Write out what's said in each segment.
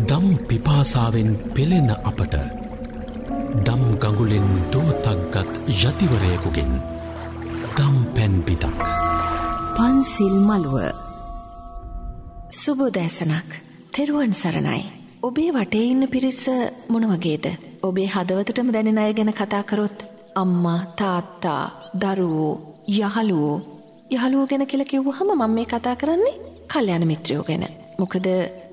දම් පිපාසාවෙන් පෙළෙන අපට දම් ගඟුලෙන් දෝතක්ගත් යතිවරයකුගෙන් දම් පැන්පිතක් පන්සිල් මළුව සුබෝදෑසනක් තෙරුවන් සරණයි. ඔබේ වටේ ඉන්න පිරිස මොනවගේද. ඔබේ හදවතටම දැනෙන අය ගැන කතාකරොත් අම්මා තාත්තා දරුවෝ යහළුවෝ යහළුවෝ ගැන කියල කිව්වහම මම මේ කතා කරන්නේ කල්්‍යන මිත්‍රයෝ ගැන. මොකද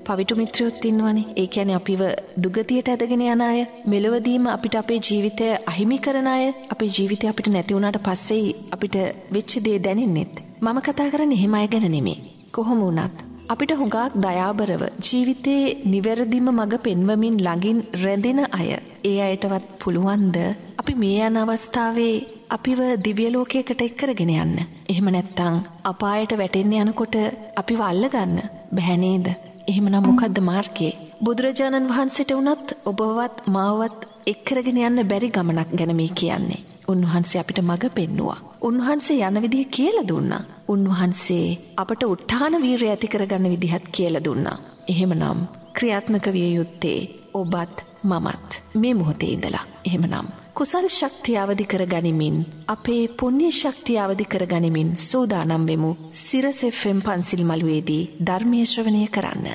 පවිටු මිත්‍රයොත් ඉන්නවනේ ඒ ඇන අපිව දුගතියට ඇදගෙන යන අය මෙලොවදීම අපිට අපේ ජීවිතය අහිමි කරන අය අපේ ජීවිතය අපිට නැතිවුණට පස්සෙයි අපිට වෙච්චදේ දැනෙන්නෙත්. මම කතා කරන්න එහෙම අය ගැන නෙමේ. කොහොම වනත් අපිට හුඟක් දයාබරව ජීවිතයේ නිවැරදිම මඟ පෙන්වමින් ළඟින් රැඳෙන අය ඒ අයටවත් පුළුවන්ද අපි මේ යන අවස්ථාවේ අපිව දිවියලෝකයකට එක්කරගෙන යන්න. එහෙම නැත්තං අපායට වැටෙන්න යනකොට අපිව අල්ලගන්න බැහැනේද. එහෙමනම් මොකක්ද මාර්කේ. බුදුරජාණන් වහන්සට වනත් ඔබවත් මාවත් එක්කරගෙන යන්න බැරි ගමනක් ගැන මේ කියන්නේ. උන්වහන්සේ අපිට මඟ පෙන්නවා. උන්වහන්සේ යන විදිහ කියල දුන්නා. උන්වහන්සේ අපට උට්ඨාන වීරය ඇති කරගන්න විදිහත් කියල දුන්නා. එහෙමනම් ක්‍රියාත්මක විය යුත්තේ ඔබත් මමත් මේ මොහොතේ ඉඳලා. එහෙමනම්. කුසල් ශක්තියාවදි කර ගනිමින් අපේ පුුණ්්‍ය ශක්තියාවදි කර ගනිමින් සූදානම් වෙමු සිරසෙෆ්ෙම් පන්සිල් මළුවේදී ධර්මේශ්‍රවණය කරන්න.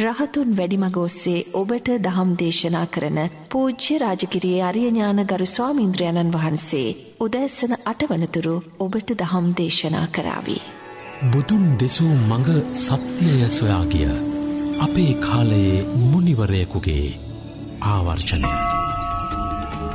රහතුන් වැඩිමග ඔස්සේ ඔබට දහම් දේශනා කරන පූජ්‍ය රාජකිරියේ අරියඥාන ගරු ස්වාමීන්ද්‍රයණන් වහන්සේ උදැස්සන අටවනතුරු ඔබට දහම් දේශනා කරාවී. බුදුන් දෙසූ මඟ සත්‍යය සොයා ගිය අපේ කාලයේ මුනිවරයකුගේ ආවර්ෂණය.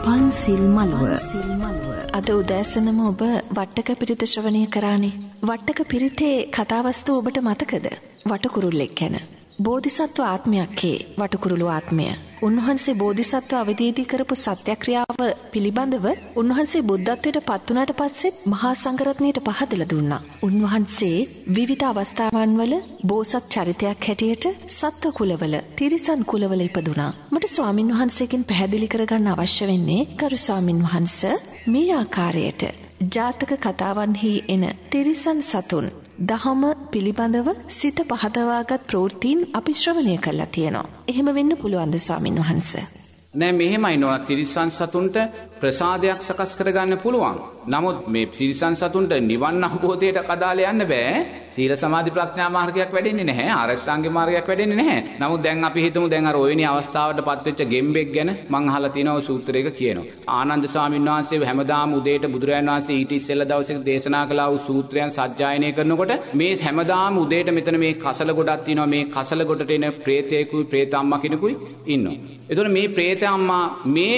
පන්සිල් මළුව සිල්මළුව අද උදෑසනම ඔබ වට්ටක පිරිත ශ්‍රවණය කරානේ. වට්ටක පිරිතේ කතාවස්තු ඔබට මතකද වටකුරුල්ලෙක් කැන. බෝධිසත්ව ආත්මයක්කේ වටකුරුළු ආත්මය. උන්වහන්සේ බෝධිසත්ව අවධීදී කරපු සත්‍යක්‍රියාව පිළිබඳව උන්වහන්සේ බුද්ධත්වයට පත්වනට පස්සෙත් මහා සංගරත්නයට පහදල දුන්නා. උන්වහන්සේ විවිධ අවස්ථාවන් වල බෝසත් චරිතයක් හැටියට සත්ව කුලවල තිරිසන් කුලවල ඉපදුනා. මට ස්වාමින් වහන්සේකින් පැහැදිලි කරගන්න අවශ්‍ය වෙන්නේ ගරු ස්වාමින් වහන්ස මේ ආකාරයට ජාතක කතාවන්හි එන තිරිසන් සතුන් දහම පිළිබඳව සිත පහදවාගත් ප්‍රෘතිීන් අපි ශ්‍රවණය කල්ලා තියෙනවා. එහෙම වෙන්න පුළුවන්ද ස්වාමින් වහන්ස. නෑ මෙහෙමයි නොව තිරිසන් සතුන්ට ප්‍රසාදයක් සකස් කරගන්න පුළුවන්. නමුත් මේ සිරිසන් සතුන්ට නිවන් අහබෝධයට කදාල යන්න බෑ සීල සමාධි ප්‍රඥා මාර්ගයක් වැඩෙන්නේ නැහැ ආරෂ්ඨාංගික මාර්ගයක් වැඩෙන්නේ නැහැ. නමුත් දැන් අපි හිතමු දැන් අර ඔයනි අවස්ථාවට පත්වෙච්ච ගෙම්බෙක් ගැන මං අහලා තියෙනවා සූත්‍රයක කියනවා. ආනන්ද ස්වාමීන් වහන්සේ හැමදාම උදේට බුදුරජාණන් වහන්සේ ඊට ඉස්සෙල්ලා දවසේ දේශනා කළා වූ සූත්‍රයන් සජ්ජායනය කරනකොට මේ හැමදාම උදේට මෙතන මේ කසල ගොඩක් තියෙනවා මේ කසල ගොඩට එන ප්‍රේතයෙකුයි ප්‍රේත අම්මා කෙනෙකුයි ඉන්නවා. එතකොට මේ ප්‍රේත අම්මා මේ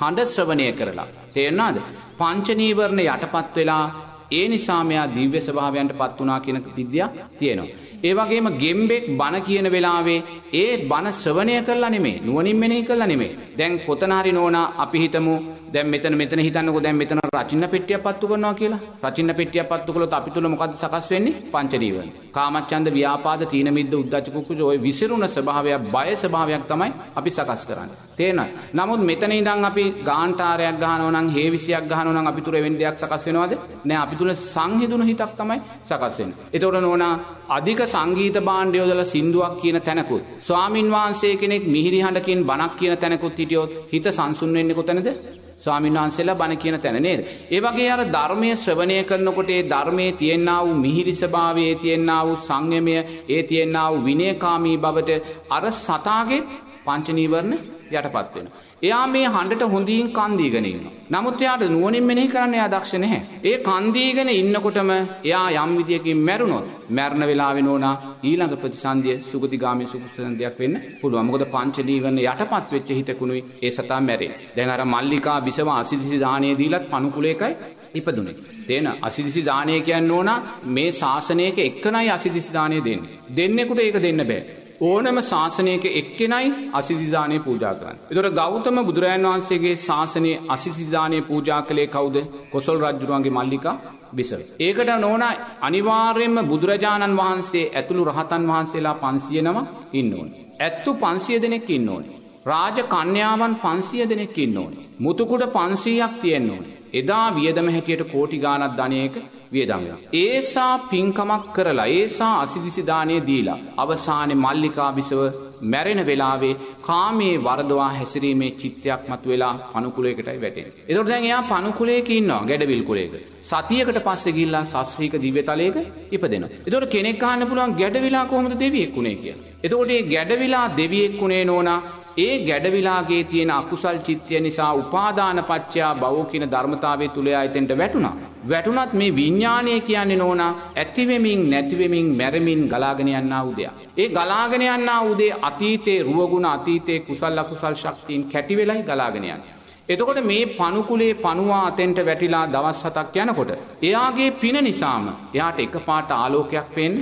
හඬ ශ්‍රවණය කරලා තේරෙනවද? පංචනීවරණ යටපත් වෙලා ඒ නිසා මෙයා දිව්‍ය ස්වභාවයන්ට පත් වුණා කියන විද්‍යාව තියෙනවා. ඒ වගේම ගෙම්බෙක් බණ කියන වෙලාවේ ඒ බණ ශ්‍රවණය කරලා නෙමෙයි නුවණින් මෙනෙහි කරලා නෙමෙයි. දැන් කොතන හරි නෝනා අපි හිතමු දැන් මෙතන මෙතන හිතන්නකෝ දැන් මෙතන රචින්න පෙට්ටියක් පත්තු කරනවා කියලා. රචින්න පෙට්ටියක් පත්තු කළොත් අපි තුල මොකද්ද සකස් වෙන්නේ? පංච නීවරණ. කාමච්ඡන්ද ව්‍යාපාද තීන මිද්ද උද්ධච්ච කුක්කුච ওই විසිරුණ ස්වභාවයක් බය ස්වභාවයක් තමයි අපි සකස් කරන්නේ. තේරෙනවද? නමුත් මෙතන ඉඳන් අපි ගාන්ටාරයක් ගහනවා නම් හේවිසියක් ගහනවා නම් අපි තුල වෙන දෙයක් සකස් වෙනවද? නෑ අපි තුල සංහිඳුන හිතක් තමයි සකස් වෙන්නේ. ඒතකොට නෝනා අධික සංගීත භාණ්ඩ යොදලා සින්දුවක් කියන තැනකුත් ස්වාමින් වහන්සේ කෙනෙක් මිහිරි හඬකින් බණක් කියන තැනකුත් හිටියොත් හිත සංසුන් වෙන්නේ කොතැනද? ස්වාමීන් වහන්සේලා බණ කියන තැන නේද? ඒ වගේ අර ධර්මයේ ශ්‍රවණය කරනකොට ඒ ධර්මයේ තියෙනා වූ මිහිරි ස්වභාවයේ තියෙනා වූ සංයමය, ඒ තියෙනා වූ විනයකාමී බවට අර සතාගේ පංච නීවරණ යටපත් වෙනවා. එයා මේ හඬට හොඳින් කන්දීගෙන ඉන්නවා. නමුත් එයාට නුවණින් මෙනෙහි කරන්න එයා දක්ෂ නැහැ. ඒ කන්දීගෙන ඉන්නකොටම එයා යම් විදියකින් මැරුණොත් මැරණ වෙලාවේ නෝනා ඊළඟ ප්‍රතිසන්දිය සුගතිගාමී සුකුසන්දියක් වෙන්න පුළුවන්. මොකද පංච නීවරණ යටපත් වෙච්ච හිතකුණුයි ඒ සතා මැරෙන්නේ. දැන් අර මල්ලිකා විසම අසිදිසි දාණය දීලත් පණුකුලේකයි ඉපදුනේ. තේන අසිදිසි දානය කියන්න ඕන මේ ශාසනයක එක්කනයි අසිදිසි දානය දෙන්නේ. දෙන්නෙකුට ඒක දෙන්න බෑ. ඕනම ශාසනයක එක්කෙනයි අසිසිදානය පූජා කරන්න. එතොට ගෞතම බුදුරජන් වහන්සේගේ ශාසනයේ අසිසිදානය පූජා කළේ කවුද කොසල් රජ්ජුරුවන්ගේ මල්ලිකා බිසව. ඒකට නෝන අනිවාර්යෙන්ම බුදුරජාණන් වහන්සේ ඇතුළු රහතන් වහන්සේලා පන්සිය නම ඉන්න ඕන. ඇත්තු පන්සිය දෙනෙක් ඉන්න ඕන. රාජ කන්‍යාවන් පන්සිය දෙනෙක් ඉන්න ඕන. මුතුකුඩ පන්සීයක් තියෙන්න්න ඕන. එදා වියදම හැටියට කෝටි ගානත් ධනයක වියදංග. ඒසා පින්කමක් කරලා ඒසා අසිදිසිදානය දීලා අවසානය මල්ලිකා බිසව මැරෙන වෙලාවේ කාමයේ වරදවා හැසිරීමේ චිත්තයක් මතු වෙලා පනුකුලයකටයි වැටෙන. එතකොට දැන් එයා පනුකුලයක ඉන්නවා ගැඩවිල් කුලයක. සතියකට පස්සේ ගිහිල්ලා ශාස්ත්‍රීය දිව්‍යතලයක ඉපදෙනවා. එතකොට කෙනෙක් අහන්න පුළුවන් ගැඩවිලා කොහොමද දෙවියෙක් වුනේ කියලා. එතකොට මේ ගැඩවිලා දෙවියෙක් වුනේ නෝනා ඒ ගැඩවිලාගේ තියෙන අකුසල් චිත්තය නිසා උපාදාන පච්චයා බවෝ කියන ධර්මතාවය තුළ අයතෙන්ට වැටුණා. වැටුනත් මේ විඤ්ඥානය කියන්නේ නෝනා ඇතිවෙමින් නැතිවෙමින් මැරමින් ගලාගෙන යන්න උදයක්. ඒ ගලාගෙන යන්න උදේ අතීතයේ රුවගුණ අතීතයේ කුසල් අකුසල් ශක්තිීන් කැටිවෙලයි ගලාගෙනයන්. එතකොට මේ පනුකුලේ පනවා අතෙන්ට වැටිලා දවස් හතක් යනකොට. එයාගේ පින නිසාම එයාට එක පාට ආලෝකයක් පෙන්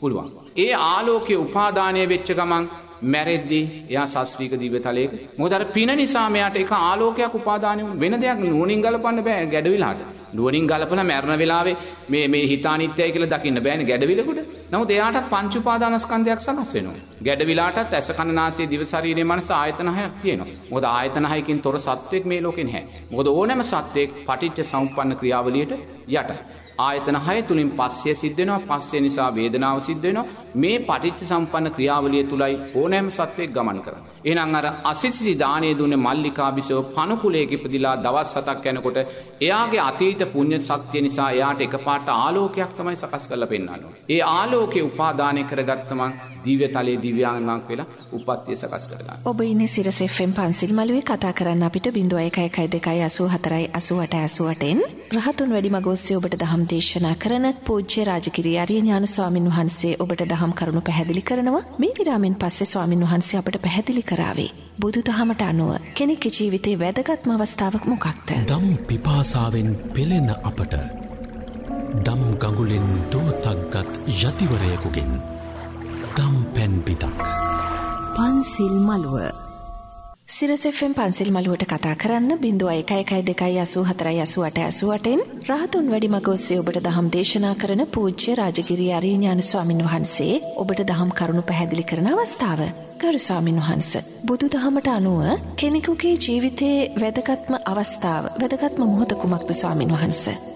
පුළුවන්. ඒ ආලෝකය උපාදානය වෙච්ච ගමන් මැරෙද්දී එයා ශස්ත්‍රීක දිවතලයක මොදර පින නිසාමයට එක ආලෝකයක් උපාදානය වෙන දෙයක් නුවනින් ගලපන්න බෑ ගැඩවිලාට නුවනින් ගලපන මැරණ වෙලාවේ මේ මේ හිතානිත්‍යය කියල දකින්න බෑන ගැඩවිලකුට නමුත් එයාට පංචුපාදානස්කන්ධයක් සකස් වෙනවා. ගැඩවිලාටත් ඇස කණනාසේ දිවසරීරය මනස ආයතනහයක් තියෙනවා. මොද ආයතනහයකින් තොර සත්වයක් මේ ලෝකෙන් හැ. මොද ඕනෑම සත්වයෙක් පටිච්ච සම්පන්න ක්‍රියාවලියට යට. ආයතන හය තුළින් පස්සේ සිද්ධෙනවා පස්සේ නිසා වේදනාව සිද්ධෙනවා මේ පටිච්ච සම්පන්න ක්‍රියාවලිය තුළයි ඕනෑම සත්වයක් ගමන් කර. එනම් අර අසිසි දානය දුන්න මල්ලිකාබිසව පණකුලේකිපදිලා දවස් සතක් යැනකොට එයාගේ අතීත පුුණ්්‍ය සත්‍යය නිසා එයාට එක පාට ආලෝකයක් තමයි සකස් කල පෙන්න්නනවා. ඒ ආලෝකය උපාදානය කරගත්තමන් දීව්‍ය තලේ දිව්‍යාංගක් වෙලා උපත්තිය සකස් කරලා. ඔබ ඉන්න සිරසෙෆෙන් පන්සිල් මලුවේ කතා කරන්න අපිට බිඳුව එකයි එකයි දෙකයි අසූ හතරයි අසුවට ඇසුවටෙන් රහතුන් වැඩි මගෝස්සේ ඔබට දහම් දේශනා කරන පූජ්‍ය රාජකිරි අරිය ඥාන ස්වාමින් වහන්සේ ඔබට දහම් කරුණු පැහැදිලි කරනවා මේ විරාමෙන් පස්සේ ස්වාමින් වහන්සේ අපට පැහැදිලි කරාවේ. බුදු දහමට අනුව කෙනෙක්ක ජීවිතේ වැදගත්ම අවස්ථාවක් මොකක්ද. දම් පිපාසාවෙන් පෙළෙන අපට දම් ගඟුලෙන් දෝතක්ගත් යතිවරයකුගෙන් දම් පැන්පිතක්. පන්සිල් මළුව සිරසෙෆෙන් පන්සිල් මළුවට කතා කරන්න බිඳුව එක එකයි දෙකයි අසූ හතරයි අසුවට ඇසුවටෙන් රහතුන් වැඩි මගොස්සේ ඔබට දහම් දේශනා කරන පූජ්‍ය රාජගිරි අරීඥාන ස්වාමින් වහන්සේ ඔබට දහම් කරුණු පැහැදිලි කරන අවස්ථාව. ගරු ස්වාමින් වහන්ස. බුදු දහමට අනුව කෙනෙකුගේ ජීවිතයේ වැදගත්ම අවස්ථාව වැදගත්ම මොහොත කුමක්ද ස්වාමින් වහන්ස.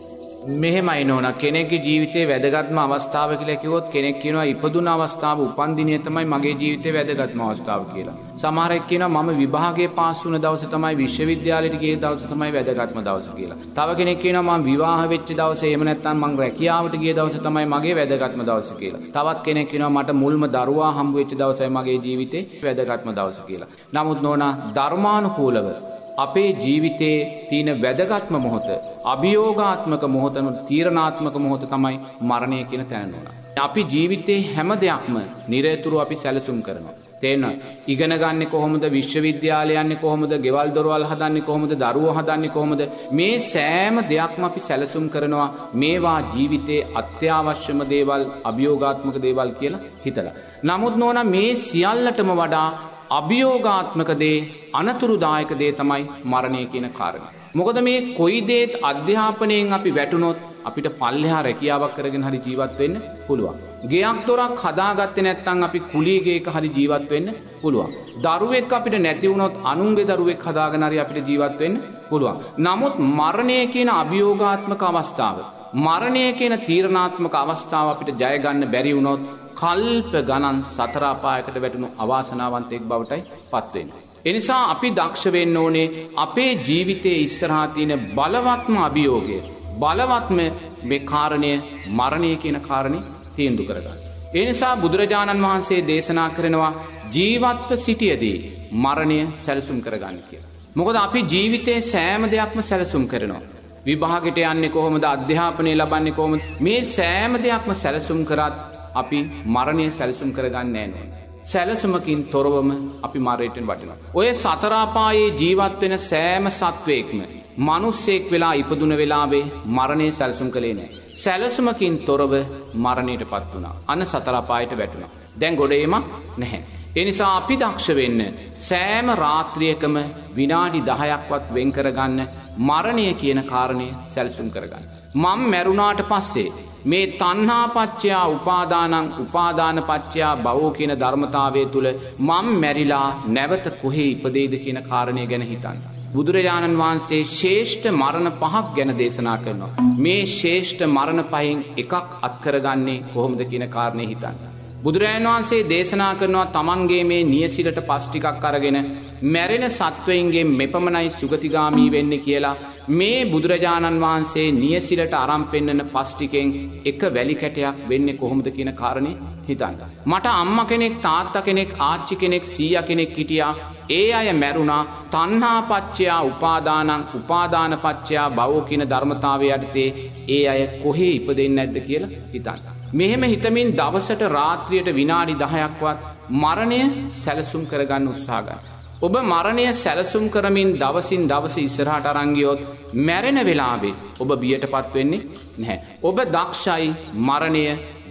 මෙහෙමයි නෝන කෙනෙක්ගේ ජීවිතේ වැදගත්ම අවස්ථාව කියලා කිව්වොත් කෙනෙක් කියනවා ඉපදුන අවස්ථාව උපන්දිනය තමයි මගේ ජීවිතේ වැදගත්ම අවස්ථාව කියලා. සමහරෙක් කියනවා මම විභාගයේ පාස් වුණ දවස තමයි විශ්වවිද්‍යාලයට ගිය දවස තමයි වැදගත්ම දවස කියලා. තව කෙනෙක් කියනවා මම විවාහ වෙච්ච දවසේ එහෙම නැත්නම් මං රැකියාවට ගිය දවස තමයි මගේ වැදගත්ම දවස කියලා. තවත් කෙනෙක් කියනවා මට මුල්ම දරුවා හම්බ වෙච්ච දවසයි මගේ ජීවිතේ වැදගත්ම දවස කියලා. නමුත් නෝනා ධර්මානුකූලව අපේ ජීවිතයේ තියෙන වැදගත්ම මොහොත අභියෝගාත්මක මොහොතන තීරණාත්මක මොහොත තමයි මරණය කියන තැනනුවන. අපි ජීවිතයේ හැම දෙයක්ම නිරේතුරු අපි සැලසුම් කරනවා. තේන ඉගෙන ගන්න කොහොමද විශ්වවිද්‍යාලයන්නේ කොහොමද ගෙවල් දොරවල් හදන්නේ කොහොමද දරුව හදන්නේ කොහොමද මේ සෑම දෙයක්ම අපි සැලසුම් කරනවා මේවා ජීවිතයේ අත්‍යවශ්‍යම දේවල් අභියෝගාත්මක දේවල් කියලා හිතලා. නමුත් නෝන මේ සියල්ලටම වඩා අභියෝගාත්මක දේ අනතුරුදායක දේ තමයි මරණය කියන කාරණ. මොකද මේ කොයි දේත් අධ්‍යාපනයෙන් අපි වැටුනොත් අපිට පල්ලෙහා රැකියාවක් කරගෙන හරි ජීවත් වෙන්න පුළුවන්. ගෙයක් තොරක් හදාගත්ත නැත්තං අපි කුලියගේක හරි ජීවත් වෙන්න පුළුවන්. දරුවෙක් අපිට නැතිවුණොත් අනුන්ගේ දරුවෙක් හදාගනරි අපිට ජීවත් වෙන්න පුළුවන්. නමුත් මරණය කියන අභියෝගාත්මක අවස්ථාව. මරණය කියන තීරණාත්මක අවස්ථාව අපිට ජයගන්න බැරි වුණොත් කල්ප ගණන් සතරාපායකට වැටුණු අවාසනාවන්තයෙක් බවටයි පත්වෙන්. එනිසා අපි දක්ෂවෙන්න ඕනේ අපේ ජීවිතයේ ඉස්සරහාතියන බලවත්ම අභියෝගය. බලවත්ම මේ කාරණය මරණය කියන කාරණය තීන්දු කරගන්න. එනිසා බුදුරජාණන් වහන්සේ දේශනා කරනවා ජීවත්ව සිටියදී මරණය සැලසුම් කරගන්න කිය. මොකද අපි ජීවිතයේ සෑම දෙයක්ම සැලසුම් කරනවා. විභාගට යන්නේ කොහොමද අධ්‍යාපනය ලබන්නේ කොහොම මේ සෑම දෙයක්ම සැලසුම් කරත් අපි මරණය සැලසුම් කරගන්න නෑනෑ. සැලසුමකින් තොරවම අපි මරයටෙන් වටිනවා. ඔය සතරාපායේ ජීවත්වෙන සෑම සත්වයෙක්ම. මනුස්සෙක් වෙලා ඉපදුන වෙලාවේ මරණය සැල්සුම් කළේ නෑ. සැලසුමකින් තොරව මරණයට පත් වුණා. අන්න සතරාපායට වැටුණ. දැන් ගොඩේමක් නැහැ. එනිසා අපි දක්ෂ වෙන්න සෑම රාත්‍රියකම විනාඩි දහයක්වත් වෙන්කරගන්න මරණය කියන කාරණය සැල්සුම් කරගන්න. මං මැරුණාට පස්සේ මේ තන්හාපච්චයා උපාදානං උපාදානපච්චයා බවෝ කියන ධර්මතාවය තුළ මං මැරිලා නැවත කොහේ ඉපදේද කියන කාරණය ගැන හිතන්න. බුදුරජාණන් වහන්සේ ශේෂ්ඨ මරණ පහක් ගැන දේශනා කරනවා. මේ ශේෂ්ඨ මරණ පහින් එකක් අත්කරගන්නේ කොහොමද කියන කාරණය හිතන්න. බුදුරජාන් වහන්සේ දේශනා කරනවා තමන්ගේ මේ නියසිරට පස්්ටිකක් අරගෙන මැරෙන සත්වයින්ගේ මෙපමණයි සුගතිගාමී වෙන්න කියලා මේ බුදුරජාණන් වහන්සේ නියසිලට අරම් පෙන්න්නන පස්්ටිකෙන් එක වැලි කැටයක් වෙන්න කොහොමද කියන කාරණය හිතන්න. මට අම්ම කෙනෙක් තාත්ත කෙනෙක් ආච්චි කෙනෙක් සීය කෙනෙක් හිටියා ඒ අය මැරුණා තන්හාපච්චයා උපාදානං උපාදානපච්චයා බවෝ කියන ධර්මතාවය යටතේ ඒ අය කොහේ ඉප දෙන්න ඇද්ද කියලා හිතන්න. මෙහෙම හිතමින් දවසට රාත්‍රියයට විනාඩි දහයක්වත් මරණය සැලසුම් කරගන්න උත්සාගන්න. ඔබ මරණය සැලසුම් කරමින් දවසින් දවස ඉස්සරහට අරංගියොත් මැරෙන වෙලාවේ ඔබ බියට පත්වෙන්නේ නැහැ. ඔබ දක්ෂයි මරණය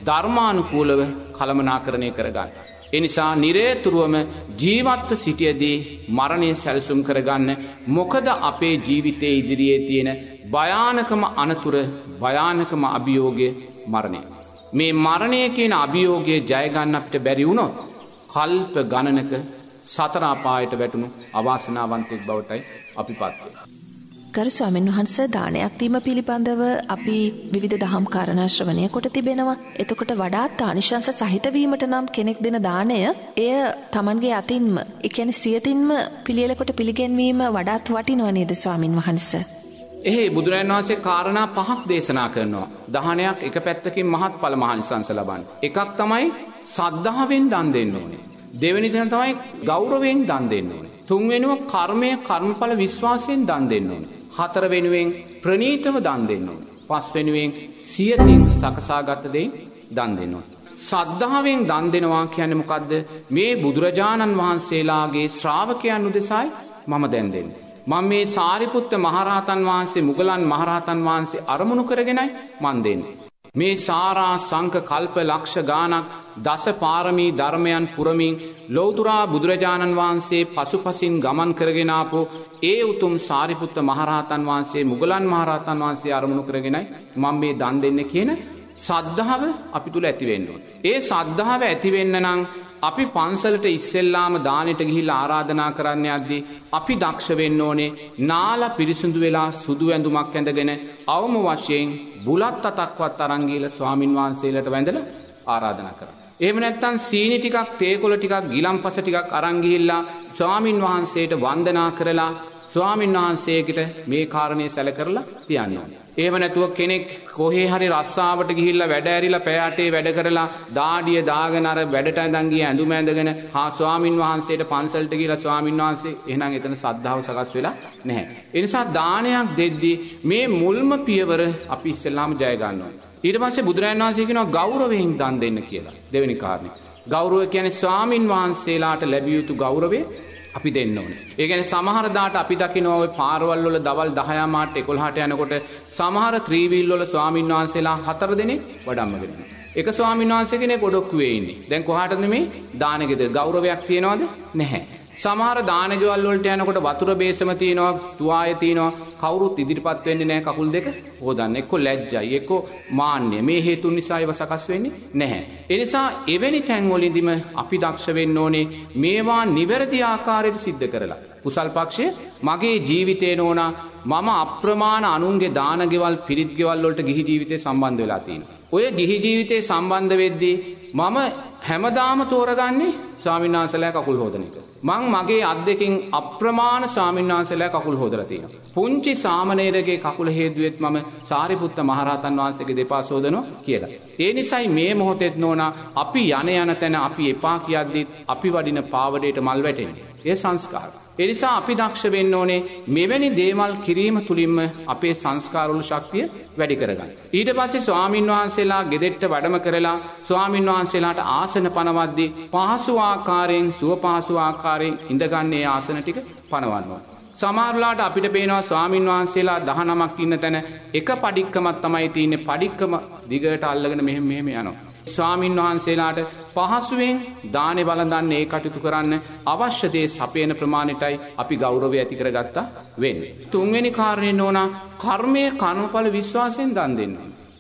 ධර්මානුකූලව කළමනා කරණය කරගන්න. එනිසා නිරේතුරුවම ජීවත්ව සිටියදී මරණය සැලසුම් කරගන්න මොකද අපේ ජීවිතය ඉදිරියේ තියෙන භයානකම අනතුර භයානකම අභියෝගය මරණය. මේ මරණය කියන අභියෝගය ජයගන්න අපට බැරි වුණොත් කල්ප ගණනක සතරාපායට වැටුණු අවාසනාවන්තෙක් බවටයි අපි පත්වේ. ගරු ස්වාමීන් වහන්ස දානයක් දීම පිළිබඳව අපි විවිධ දහම් කාරණා ශ්‍රවණය කොට තිබෙනවා. එතකොට වඩාත් ආනිශංස සහිතවීමට නම් කෙනෙක් දෙන දාණය එය Tamanගේ අතින්ම, කියන්නේ සියතින්ම පිළියෙලකොට පිළිගැන්වීම වඩාත් වටිනව නේද ස්වාමින් වහන්සේ? එහේ බුදුරන් වහන්සේ කාරණා පහක් දේශනා කරනවා. දහනයක් එක පැත්තකින් මහත් පල මහන්සංස ලබන්න. එකක් තමයි සද්ධාවෙන් දන් දෙන්න ඕනේ. දෙවැනි තැන තමයි ගෞරවයෙන් දන් දෙන්න ඕනේ. තුන්වෙනුව කර්මය කර්මඵල විශ්වාසයෙන් දන් දෙන්න ඕනේ. හතර වෙනුවෙන් ප්‍රනීතව දන් දෙන්න ඕනේ. පස් වෙනුවෙන් සියතින් සකසාගත දෙයින් දන් දෙන්න ඕනේ. සද්ධාවෙන් දන් දෙනවා කියන්නේ මොකද්ද? මේ බුදුරජාණන් වහන්සේලාගේ ශ්‍රාවකයන් උදෙසායි මම දැන් දෙන්නේ. මම මේ සාරිපුත්ත මහරහතන් වහන්සේ මුගලන් මහරහතන් වහන්සේ අරමුණු කරගෙනයි මන් දෙන්නේ. මේ සාරා සංක කල්ප ලක්ෂ ගානක් දස පාරමී ධර්මයන් පුරමින් ලෝතුරා බුදුරජාණන් වහන්සේ පසුපසින් ගමන් කරගෙනාපු ඒ උතුම් සාරිපුත්ත මහරහතන් වහන්සේ මුගලන් මහරහතන් වහන්සේ අරමුණු කරගෙනයි මං මේ දන් දෙන්න කියන සද්ධාව අපි තුළ ඇතිවෙන්නවා. ඒ සද්ධාව ඇතිවෙන්න නං අපි පන්සලට ඉස්සෙල්ලාම දානට ගිහිල් ආරාධනා කරන්න අද්දි අපි දක්ෂ වෙන්න ඕනේ නාල පිරිසිදු වෙලා සුදු ඇඳුමක් ඇඳගෙන අවම වශයෙන් බුලත් අතක්වත් අරංගීල ස්වාමින් වහන්සේලට වැඳල ආරාධනා කර. එහෙම නැත්තන් සීනි ටිකක් තේකොළ ටිකක් ගිලම් පස ටිකක් අරංගිහිල්ලා ස්වාමින් වහන්සේට වන්දනා කරලා ස්වාමින් වහන්සේකට මේ කාරණය සැල කරලා තියන්න ඕනේ. ඒව නැතුව කෙනෙක් කොහේ හරි රස්සාාවට ගිහිල්ල වැඩ ඇරිලා පෑටේ වැඩ කරලා දාඩිය දාගනර වැඩට ඇදංගිය ඇඳුම ඇඳගෙන හා ස්වාමින් වහන්සේට පන්සල්ට කියලා ස්වාමින් වහන්සේ එහනම් එතන සද්ධාව සකස් වෙලා නැහැ. එනිසා දානයක් දෙද්දී මේ මුල්ම පියවර අපි ඉස්සෙල්ලාම ජයගන්නවා. ඊට පස්සේ බුදුරජන් වහන්සේ කෙනවා ගෞරවයෙන් දන් දෙන්න කියලා දෙවැනි කාරණය. ගෞරුව කියන ස්වාමින් වහන්සේලාට ලැබියයුතු ගෞරවේ අපි දෙන්න ඕන. ඒගැන සමහරදාට අපි දකිනව පාරවල්ල දවල් දහයාමාට එකොල්හට යනකොට සමහර ත්‍රීවිල්ලොල ස්වාමීන් වහන්සේලා හතර දෙනෙ වඩම්මගෙන. එක ස්වාමීන් වහන්සේගෙන ගොඩොක්වේ දැන් කොහටද මේ දානගෙද ගෞරවයක් තියෙනවාද නැහැ. සමහර දානගවල්ලොට යනකොට වතුර බේසම තියනවා තුවාය තියනවා කවරුත් ඉදිරිපත් වෙන්නේ නෑ කකුල් දෙක හෝදන්න එක්කො ලැජ්ජයි එක්කෝ මාන්‍ය මේ හේතුන් නිසායිව සකස් වෙන්නේ නැහැ. එනිසා එවැනි තැන්වොලිදිම අපි දක්ෂ වෙන්න ඕනේ මේවා නිවැරදි ආකාරයට සිද්ධ කරලා. කුසල් පක්ෂය මගේ ජීවිතය නෝනා මම අප්‍රමාණ අනුන්ගේ දානගෙවල් පිරිත්ගෙවල්ලොට ගිහි ජීවිතය සම්බන්ධ වෙලා තියෙන. ඔය ගිහි ජීවිතය සම්බන්ධ වෙද්දී මම හැමදාම තෝරගන්නේ ස්වාමින්නාසලෑ කකුල් හෝදන එක. මං මගේ අත් දෙකින් අප්‍රමාණ ස්වාමින්නාසලෑ කකුල් හෝදලතින. පුංචි සාමනේරගේ කකුල හේදුවත් මම සාරිපුත්ත මහරහතන් වහන්සේගේ දෙපා සෝදනවා කියලා. ඒ නිසයි මේ මොහොතෙත් නෝනා අපි යන යන තැන අපි එපා කියද්දිත් අපි වඩින පාවඩයට මල් වැටෙන්නේ. ඒ සංස්කාර. එනිසා අපි දක්ෂ වෙන්න ඕනේ මෙවැනි දේවල් කිරීම තුළින්ම අපේ සංස්කාරුල ශක්තිය වැඩි කරගන්න. ඊට පස්සේ ස්වාමින් වහන්සේලා ගෙදෙට්ට වැඩම කරලා ස්වාමින් වහන්සේලාට ආසන පනවද්දි පහසු ආකාරයෙන් සුව පහසු ආකාරයෙන් ඉඳගන්නේ ආසන ටික පනවන්නවා. සමාරලාට අපිට පේනවා ස්වාමින් වහන්සේලා දහ නමක් ඉන්න තැන එක පඩික්කමත් තමයි තියන්නේ පඩික්කම දිගට අල්ලගෙන මෙහෙම මෙහෙම යනවා. ස්වාමින් වහන්සේලාට පහසුවෙන් දානෙ බලදන්න ඒ කටයුතු කරන්න අවශ්‍යදේ සපයන ප්‍රමාණයටයි අපි ගෞරවය ඇති කරගත්තා වෙන්න. තුන්වෙනි කාරණයෙන් ඕන කර්මය කනුපල විශ්වාසයෙන් දන් දෙන්න.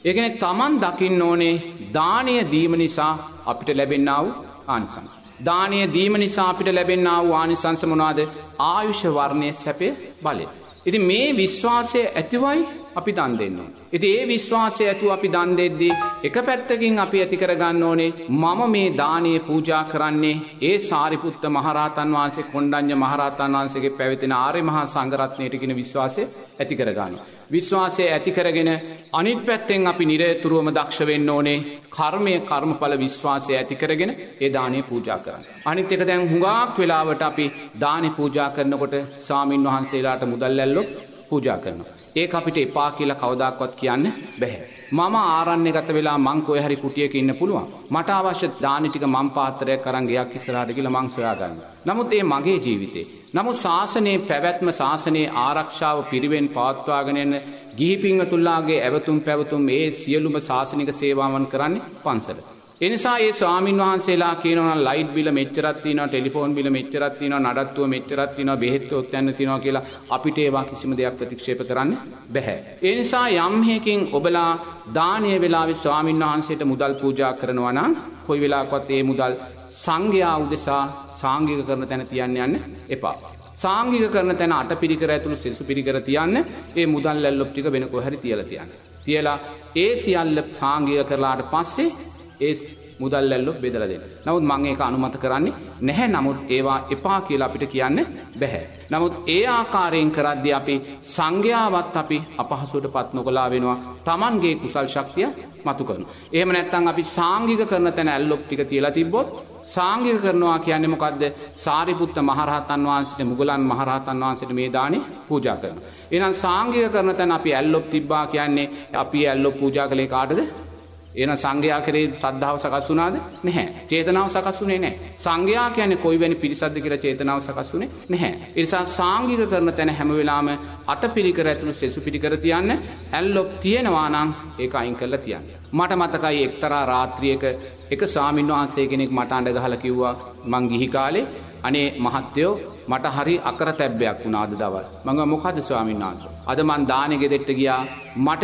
ඒගෙන තමන් දකින්න ඕනේ දානය දීම නිසා අපිට ලැබෙන්නාව ආනිසංස. දානය දීම නිසා අපිට ලැබෙන්න්නාව ආනිසංසමනාද ආයුෂ වර්ණය සැපය බලය. ඉති මේ විශ්වාසය ඇතිවයි අපි දන් දෙන්න. ඉතින් ඒ විශ්වාසය ඇතුව අපි දන් දෙද්දී එක පැත්තකින් අපි ඇති කරගන්න ඕනේ මම මේ දානීය පූජා කරන්නේ ඒ සාරිපුත්ත මහරහතන් වහන්සේ කොණ්ඩඤ්ඤ මහරහතන් වහන්සේගේ පැවතින ආර්ය මහා සංඝරත්නයට කියන විශ්වාසය ඇති කරගන්න. විශ්වාසය ඇති කරගෙන අනිත් පැත්තෙන් අපි නිරතුරුවම දක්ෂ වෙන්න ඕනේ කර්මය කර්මඵල විශ්වාසය ඇති කරගෙන ඒ දානය පූජා කරන්න. අනිත් එක දැන් හුඟක් වෙලාවට අපි දානි පූජා කරනකොට ස්වාමින් වහන්සේලාට මුදල් ඇල්ලොත් පූජා කරනවා. ඒක අපිට එපා කියලා කවදාක්වත් කියන්න බැහැ. මම ආරණ්‍ය ගත වෙලා මං කොහේ හරි කුටියක ඉන්න පුළුවන්. මට අවශ්‍ය දානි ටික මම් පාත්‍රයක් අරන් ගියක් ඉස්සරහට ගිහලා මං සොයා ගන්නවා. නමුත් ඒ මගේ ජීවිතේ. නමුත් ශාසනයේ පැවැත්ම ශාසනයේ ආරක්ෂාව පිරිවෙන් පවත්වාගෙන යන ගිහි පින්වතුන්ලාගේ ඇවතුම් පැවතුම් ඒ සියලුම ශාසනික සේවාවන් කරන්නේ පන්සල. එනිසා ඒ ස්වාමින් වහන්සේලා කියනවා ලයිට් බිල මෙච්චරක් තියෙනවා ටෙලිෆෝන් බිල මෙච්චරක් තියෙනවා නඩත්තුව මෙච්චරක් තියෙනවා බෙහෙත් ඔත්තන්න තියෙනවා කියලා අපිට ඒවා කිසිම දෙයක් ප්‍රතික්ෂේප කරන්න බැහැ. ඒ නිසා යම් හේකින් ඔබලා දානය වෙලාවේ ස්වාමින් වහන්සේට මුදල් පූජා කරනවා නම් කොයි වෙලාවකවත් ඒ මුදල් සංඝයා උදෙසා සාංගික කරන තැන තියන්න යන්න එපා. සාංගික කරන තැන අට පිරිකර ඇතුළු සෙසු පිරිකර තියන්න ඒ මුදල් ඇල්ලොප් ටික වෙන කොහරි තියලා තියන්න. තියලා ඒ සියල්ල සාංගික කරලාට පස්සේ ඒ මුදල් ඇල්ලො බෙදල දෙන්න. නමුත් මං ඒක අනුමත කරන්නේ නැහැ නමුත් ඒවා එපා කියලා අපිට කියන්න බැහැ. නමුත් ඒ ආකාරයෙන් කරද්දි අපි සංඝයාවත් අපි අපහසුවට පත් නොකලා වෙනවා තමන්ගේ කුසල් ශක්තිය මතු කරන. එහෙම නැත්තං අපි සාංගික කරන තැන ඇල්ලොප් ටික තියලා තිබ්බොත් සාංගික කරනවා කියන්නේ මොකක්ද සාරිපුත්ත මහරහතන් වහන්සේට මුගලන් මහරහතන් වහන්සේට මේ දානේ පූජා කරනවා. එහෙනම් සාංගික කරන තැන අපි ඇල්ලොප් තිබ්බා කියන්නේ අපි ඇල්ලොප් පූජා කළේ කාටද? එන සංඝයා කරේ සද්ධාව සකස් වුණාද නැහැ. චේතනාව සකස් වුණේ නැහැ. සංඝයා කියන්නේ කොයි වැනි පිරිසක්ද කියලා චේතනාව සකස් වුණේ නැහැ. ඒ නිසා සාංගික කරන තැන හැම වෙලාවෙම අටපිරිකර ඇතුළු සෙසු පිරිකර තියන්න ඇල්ලොප් තියෙනවා නම් ඒක අයින් කරලා තියන්න. මට මතකයි එක්තරා රාත්‍රියක එක ස්වාමීන් වහන්සේ කෙනෙක් මට අඬ ගහලා කිව්වා මං ගිහි කාලේ අනේ මහත්තයෝ මට හරි අකර තැබ්බයක් වුණාද දවල්. මං මොකද ස්වාමීන් වහන්සේ. අද මං දානෙ ගෙදෙට්ට ගියා මට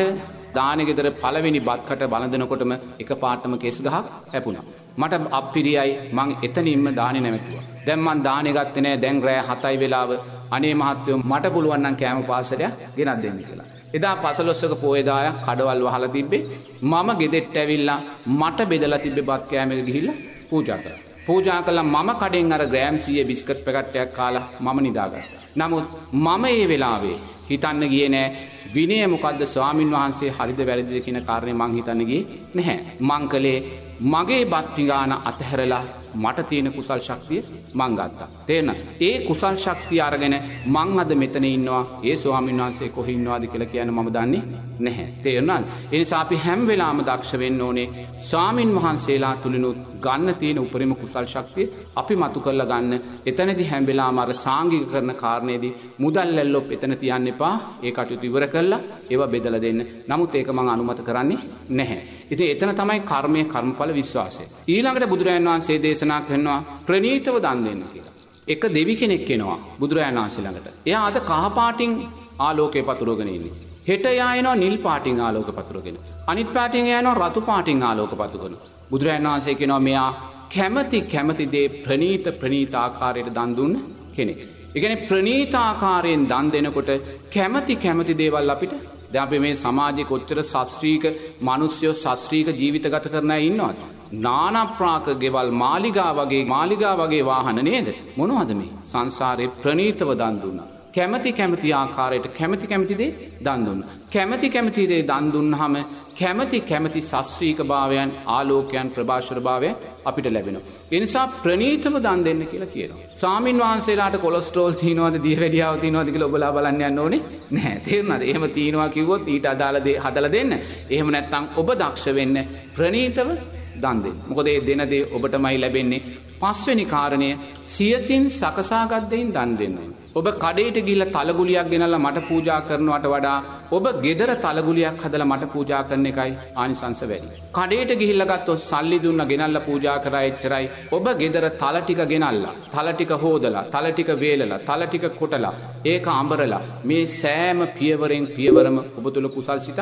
දානෙගෙදර පළවෙනි බත්කට බලඳනකොටම එක පාටම කෙස් ගහක් හැපුණා. මට අපිරියයි මං එතනින්ම දානෙ නැමැතුවා. දැන් මං දානෙ ගත්තේ නෑ දැන් රෑ 7යි වෙලාව. අනේ මහත්තයෝ මට පුළුවන් නම් කෑම පාසලයක් ගෙනත් දෙන්න කියලා. එදා පසළොස්වක පෝයදාය කඩවල් වහලා තිබ්බේ මම ගෙදෙට්ට ඇවිල්ලා මට බෙදලා තිබ්බේ බත් කෑමක ගිහිල්ලා පූජා කරා. පූජා කළා මම කඩෙන් අර ග්‍රෑම් 100 බිස්කට් පැකට්ටයක් කාලා මම නිදාගත්තා. නමුත් මම ඒ වෙලාවේ හිතන්න ගියේ නෑ විනය මොකක්ද ස්වාමින් වහන්සේ හරිද වැරදිද කියන කාරණය මං හිතන්න ගියේ නැහැ. මං කළේ මගේ බත් පිඟාන අතහැරලා මට තියෙන කුසල් ශක්තිය මං ගත්තා. තේරෙනවද? ඒ කුසල් ශක්තිය අරගෙන මං අද මෙතන ඉන්නවා. ඒ ස්වාමීන් වහන්සේ කොහේ ඉන්නවද කියලා කියන්න මම දන්නේ නැහැ. තේරුණාද? ඒ නිසා අපි හැම වෙලාවම දක්ෂ වෙන්න ඕනේ ස්වාමින් වහන්සේලා තුලිනුත් ගන්න තියෙන උපරිම කුසල් ශක්තිය අපි මතු කරලා ගන්න. එතනදී හැම වෙලාවම අර සාංගික කරන කාරණේදී මුදල් ඇල්ලොප් එතන තියන්න එපා. ඒ කටයුතු ඉවර කළා ඒවා බෙදලා දෙන්න. නමුත් ඒක මම අනුමත කරන්නේ නැහැ. ඉතින් එතන තමයි කර්මය කර්මඵල විශ්වාසය. ඊළඟට බුදුරජාණන් වහන්සේ දේශනා කරනවා ප්‍රනීතව දන් දෙන්න කියලා. එක දෙවි කෙනෙක් එනවා බුදුරජාණන් වහන්සේ ළඟට. එයා අද කහ පාටින් ආලෝකේ පතුරවගෙන ඉන්නේ. හෙට එයා එනවා නිල් පාටින් ආලෝක පතුරගෙන. අනිත් පාටින් එයා එනවා රතු පාටින් ආලෝක පතුරගෙන. බුදුරජාණන් වහන්සේ කියනවා මෙයා කැමැති කැමැති දේ ප්‍රනීත ප්‍රනීත ආකාරයට දන් දුන්න කෙනෙක්. ඒ කියන්නේ ප්‍රනීත ආකාරයෙන් දන් දෙනකොට කැමැති කැමැති දේවල් අපිට දැන් අපි මේ සමාජයේ කොච්චර ශාස්ත්‍රීක මිනිස්සුયો ශාස්ත්‍රීක ජීවිත ගත කරන අය ඉන්නවද? නානප්‍රාක ගෙවල් මාලිගා වගේ මාලිගා වගේ වාහන නේද? මොනවද මේ? සංසාරේ ප්‍රනීතව දන් දුන්නා. කැමැති කැමැති ආකාරයට කැමැති කැමැති දේ දන් දුන්නා. කැමැති කැමැති දේ දන් දුන්නාම කැමැති කැමැති ශාස්ත්‍රීක භාවයන් ආලෝකයන් ප්‍රභාෂර භාවයන් අපිට ලැබෙනවා. ඒ නිසා ප්‍රනීතව දන් දෙන්න කියලා කියනවා. ස්වාමින් වහන්සේලාට කොලෙස්ටරෝල් තියනවද දියවැඩියාව තියනවද කියලා ඔබලා බලන්න යන්න ඕනේ නැහැ. තේරුණාද? එහෙම තියනවා කිව්වොත් ඊට අදාළ දේ හදලා දෙන්න. එහෙම නැත්නම් ඔබ දක්ෂ වෙන්න ප්‍රනීතව දන් දෙන්න. මොකද ඒ දෙන දේ ඔබටමයි ලැබෙන්නේ. පස්වෙනි කාරණය සියතින් සකසාගත් දෙයින් දන් දෙන්න. ඔබ කඩේට ගිහිල්ලා තලගුලියක් ගෙනල්ලා මට පූජා කරනවට වඩා ඔබ ගෙදර තලගුලියක් හදලා මට පූජා කරන එකයි ආනිසංස වැඩි. කඩේට ගිහිල්ලා ගත්තොත් සල්ලි දුන්න ගෙනල්ලා පූජා කරා එච්චරයි. ඔබ ගෙදර තල ටික ගෙනල්ලා, තල ටික හොදලා, තල ටික වේලලා, තල ටික කොටලා, ඒක අඹරලා මේ සෑම පියවරෙන් පියවරම ඔබ තුල කුසල් සිත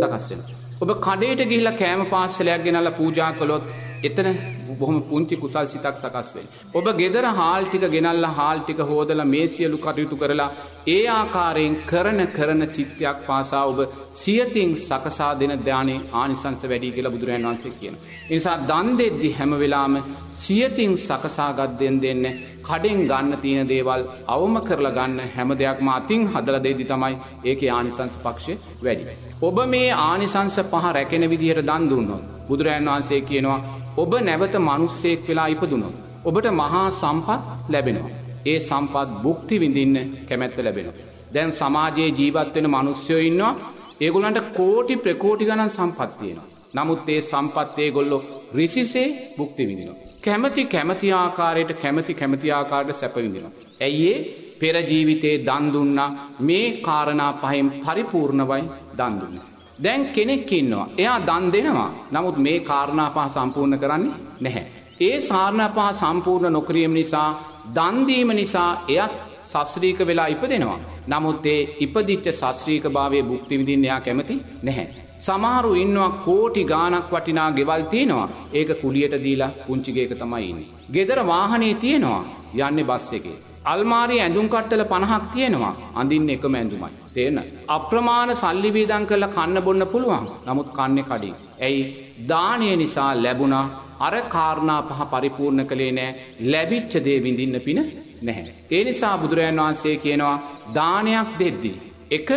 සකස් වෙනවා. ඔබ කඩේට ගිහිල්ලා කෑම පාස්සලයක් ගෙනල්ලා පූජා කළොත් එතන බොහොම පුංචි කුසල් සිතක් සකස් වෙන්නේ. ඔබ ගෙදර හාල් ටික ගෙනල්ලා හාල් ටික හොදලා මේ සියලු කටයුතු කරලා ඒ ආකාරයෙන් කරන කරන චිත්තයක් පාසා ඔබ සියතින් සකසා දෙන ධානයේ ආනිසංස වැඩි කියලා බුදුරජාණන් වහන්සේ කියනවා. ඒ නිසා දන් දෙද්දි හැම වෙලාවෙම සියතින් සකසාගත් දෙන් දෙන්න කඩෙන් ගන්න තියෙන දේවල් අවම කරලා ගන්න හැම දෙයක්ම අතින් හදලා දෙද්දි තමයි ඒකේ ආනිසංස පක්ෂය වැඩි. ඔබ මේ ආනිසංස පහ රැකෙන විදිහට දන් දුන්නොත් බුදුරජාණන් වහන්සේ කියනවා ඔබ නැවත මිනිස්සෙක් වෙලා ඉපදුනොත් ඔබට මහා සම්පත් ලැබෙනවා. ඒ සම්පත් භුක්ති විඳින්න කැමැත්ත ලැබෙනවා. දැන් සමාජයේ ජීවත් වෙන මිනිස්සුයෝ ඉන්නවා ඒගොල්ලන්ට කෝටි ප්‍රකෝටි ගණන් සම්පත් තියෙනවා. නමුත් ඒ සම්පත් ඒගොල්ලෝ රිසිසේ භුක්ති විඳිනවා. කැමති කැමති ආකාරයට කැමති කැමති ආකාරයට සැප විඳිනවා. ඇයි ඒ පෙර ජීවිතේ දන් දුන්නා මේ කාරණා පහෙන් පරිපූර්ණවයි දන් දුන්නා. දැන් කෙනෙක් ඉන්නවා. එයා දන් දෙනවා. නමුත් මේ කාරණා පහ සම්පූර්ණ කරන්නේ නැහැ. ඒ සාරණ පහ සම්පූර්ණ නොකිරීම නිසා දන් දීම නිසා එයත් ශාස්ත්‍රීක වෙලා ඉපදෙනවා. නමුත් ඒ ඉපදිච්ච ශාස්ත්‍රීක භාවයේ භුක්ති විඳින්න එයා කැමති නැහැ. සමහරු ඉන්නවා කෝටි ගාණක් වටිනා ගෙවල් තියෙනවා. ඒක කුලියට දීලා පුංචි ගේක තමයි ඉන්නේ. ගෙදර වාහනේ තියෙනවා. යන්නේ බස් එකේ. අල්මාරි ඇඳුම් කට්ටල 50ක් තියෙනවා. අඳින්න එකම ඇඳුමයි. තේරෙන? අප්‍රමාණ සල්ලි වේදම් කරලා කන්න බොන්න පුළුවන්. නමුත් කන්නේ කඩින්. ඇයි? දාණය නිසා ලැබුණා අර කාරණා පහ පරිපූර්ණ කළේ නෑ. ලැබිච්ච දේ විඳින්න පින නැහැ. ඒ නිසා බුදුරජාන් වහන්සේ කියනවා දානයක් දෙද්දී. එක